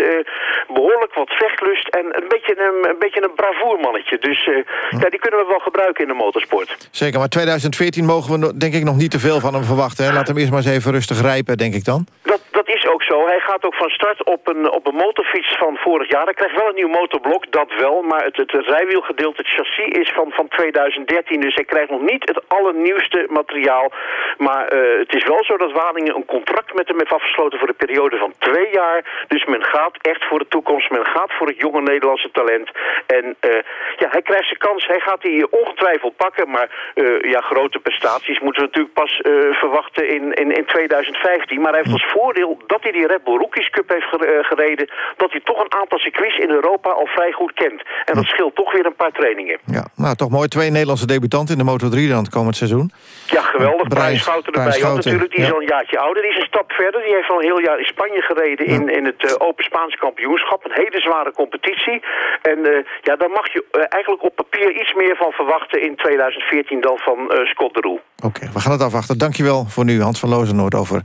behoorlijk wat vechtlust en een beetje een, een, beetje een bravoermannetje. Dus uh, ja, die kunnen we wel gebruiken in de motorsport. Zeker, maar 2014 mogen we denk ik nog niet te veel van hem verwachten. Hè? Laat hem eerst maar eens even rustig rijpen, denk ik dan. Dat, dat ook zo. Hij gaat ook van start op een, op een motorfiets van vorig jaar. Hij krijgt wel een nieuw motorblok, dat wel. Maar het, het rijwielgedeelte, het chassis is van, van 2013. Dus hij krijgt nog niet het allernieuwste materiaal. Maar uh, het is wel zo dat Waningen een contract met hem heeft afgesloten voor de periode van twee jaar. Dus men gaat echt voor de toekomst. Men gaat voor het jonge Nederlandse talent. En uh, ja, hij krijgt zijn kans. Hij gaat die ongetwijfeld pakken. Maar uh, ja, grote prestaties moeten we natuurlijk pas verwachten in, in, in 2015. Maar hij heeft als voordeel dat hij die Red Bull Rookies Cup heeft gereden... dat hij toch een aantal circuits in Europa al vrij goed kent. En dat scheelt toch weer een paar trainingen. Ja, nou toch mooi. Twee Nederlandse debutanten in de Moto3 dan het komend seizoen. Ja, geweldig. Brian Schouten erbij. Schouten, natuurlijk, die is al een jaartje ouder. Die is een stap verder. Die heeft al een heel jaar in Spanje gereden in, in het Open Spaans kampioenschap. Een hele zware competitie. En ja, daar mag je uh, eigenlijk op papier iets meer van verwachten in 2014 dan van Scott de Roel. Oké, we gaan het afwachten. Dankjewel voor nu, Hans van Lozenoord, over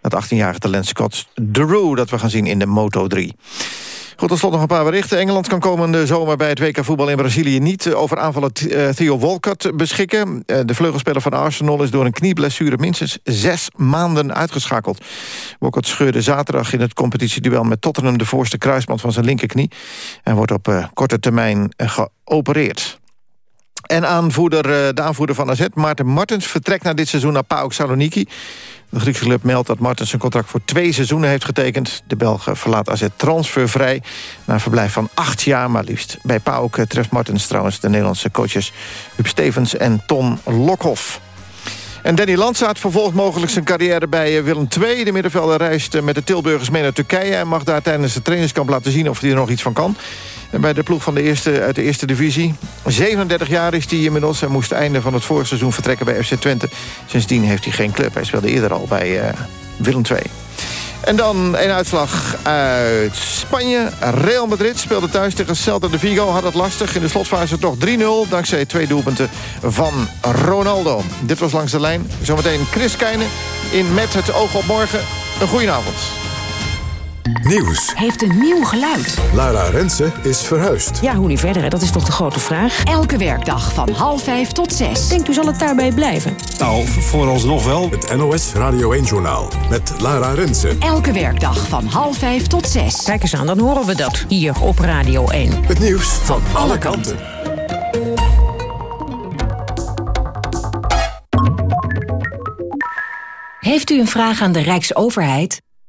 dat 18-jarige talent Scott de Roel dat we gaan zien in de Moto 3. Goed, tot slot nog een paar berichten. Engeland kan komende zomer bij het WK voetbal in Brazilië... niet over aanvallen Theo Walcott beschikken. De vleugelspeler van Arsenal is door een knieblessure... minstens zes maanden uitgeschakeld. Walcott scheurde zaterdag in het competitieduel met Tottenham... de voorste kruisband van zijn linkerknie... en wordt op uh, korte termijn geopereerd. En aanvoerder, de aanvoerder van AZ, Maarten Martens... vertrekt na dit seizoen naar PAOK Saloniki. De Griekse club meldt dat Martens een contract voor twee seizoenen heeft getekend. De Belgen verlaat AZ transfervrij na een verblijf van acht jaar maar liefst. Bij PAOK treft Martens trouwens de Nederlandse coaches Huub Stevens en Ton Lokhoff. En Danny Landsaat vervolgt mogelijk zijn carrière bij Willem II. De middenvelder reist met de Tilburgers mee naar Turkije... en mag daar tijdens de trainingskamp laten zien of hij er nog iets van kan. Bij de ploeg van de eerste, uit de eerste divisie. 37 jaar is hij inmiddels. Hij moest einde van het vorige seizoen vertrekken bij FC Twente. Sindsdien heeft hij geen club. Hij speelde eerder al bij uh, Willem II. En dan een uitslag uit Spanje. Real Madrid speelde thuis tegen Celta de Vigo. Had het lastig. In de slotfase toch 3-0. Dankzij twee doelpunten van Ronaldo. Dit was Langs de Lijn. Zometeen Chris Keijnen in Met het oog op morgen. Een goedenavond. Nieuws. Heeft een nieuw geluid. Lara Rensen is verhuisd. Ja, hoe nu verder, hè? dat is toch de grote vraag. Elke werkdag van half vijf tot zes. Denkt u zal het daarbij blijven? Nou, vooralsnog wel. Het NOS Radio 1-journaal met Lara Rensen. Elke werkdag van half vijf tot zes. Kijk eens aan, dan horen we dat hier op Radio 1. Het nieuws van alle kanten. Heeft u een vraag aan de Rijksoverheid?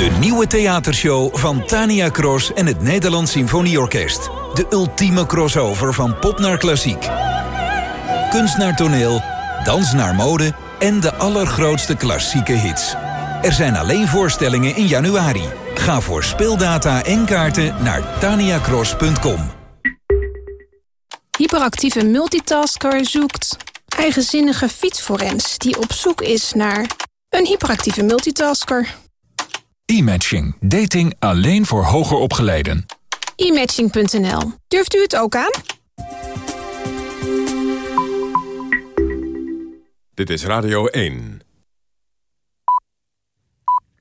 De nieuwe theatershow van Tania Cross en het Nederlands Symfonieorkest. De ultieme crossover van pop naar klassiek. Kunst naar toneel, dans naar mode en de allergrootste klassieke hits. Er zijn alleen voorstellingen in januari. Ga voor speeldata en kaarten naar taniacross.com. Hyperactieve multitasker zoekt eigenzinnige fietsforens... die op zoek is naar een hyperactieve multitasker. E-matching. Dating alleen voor hoger opgeleiden. E-matching.nl. Durft u het ook aan? Dit is Radio 1.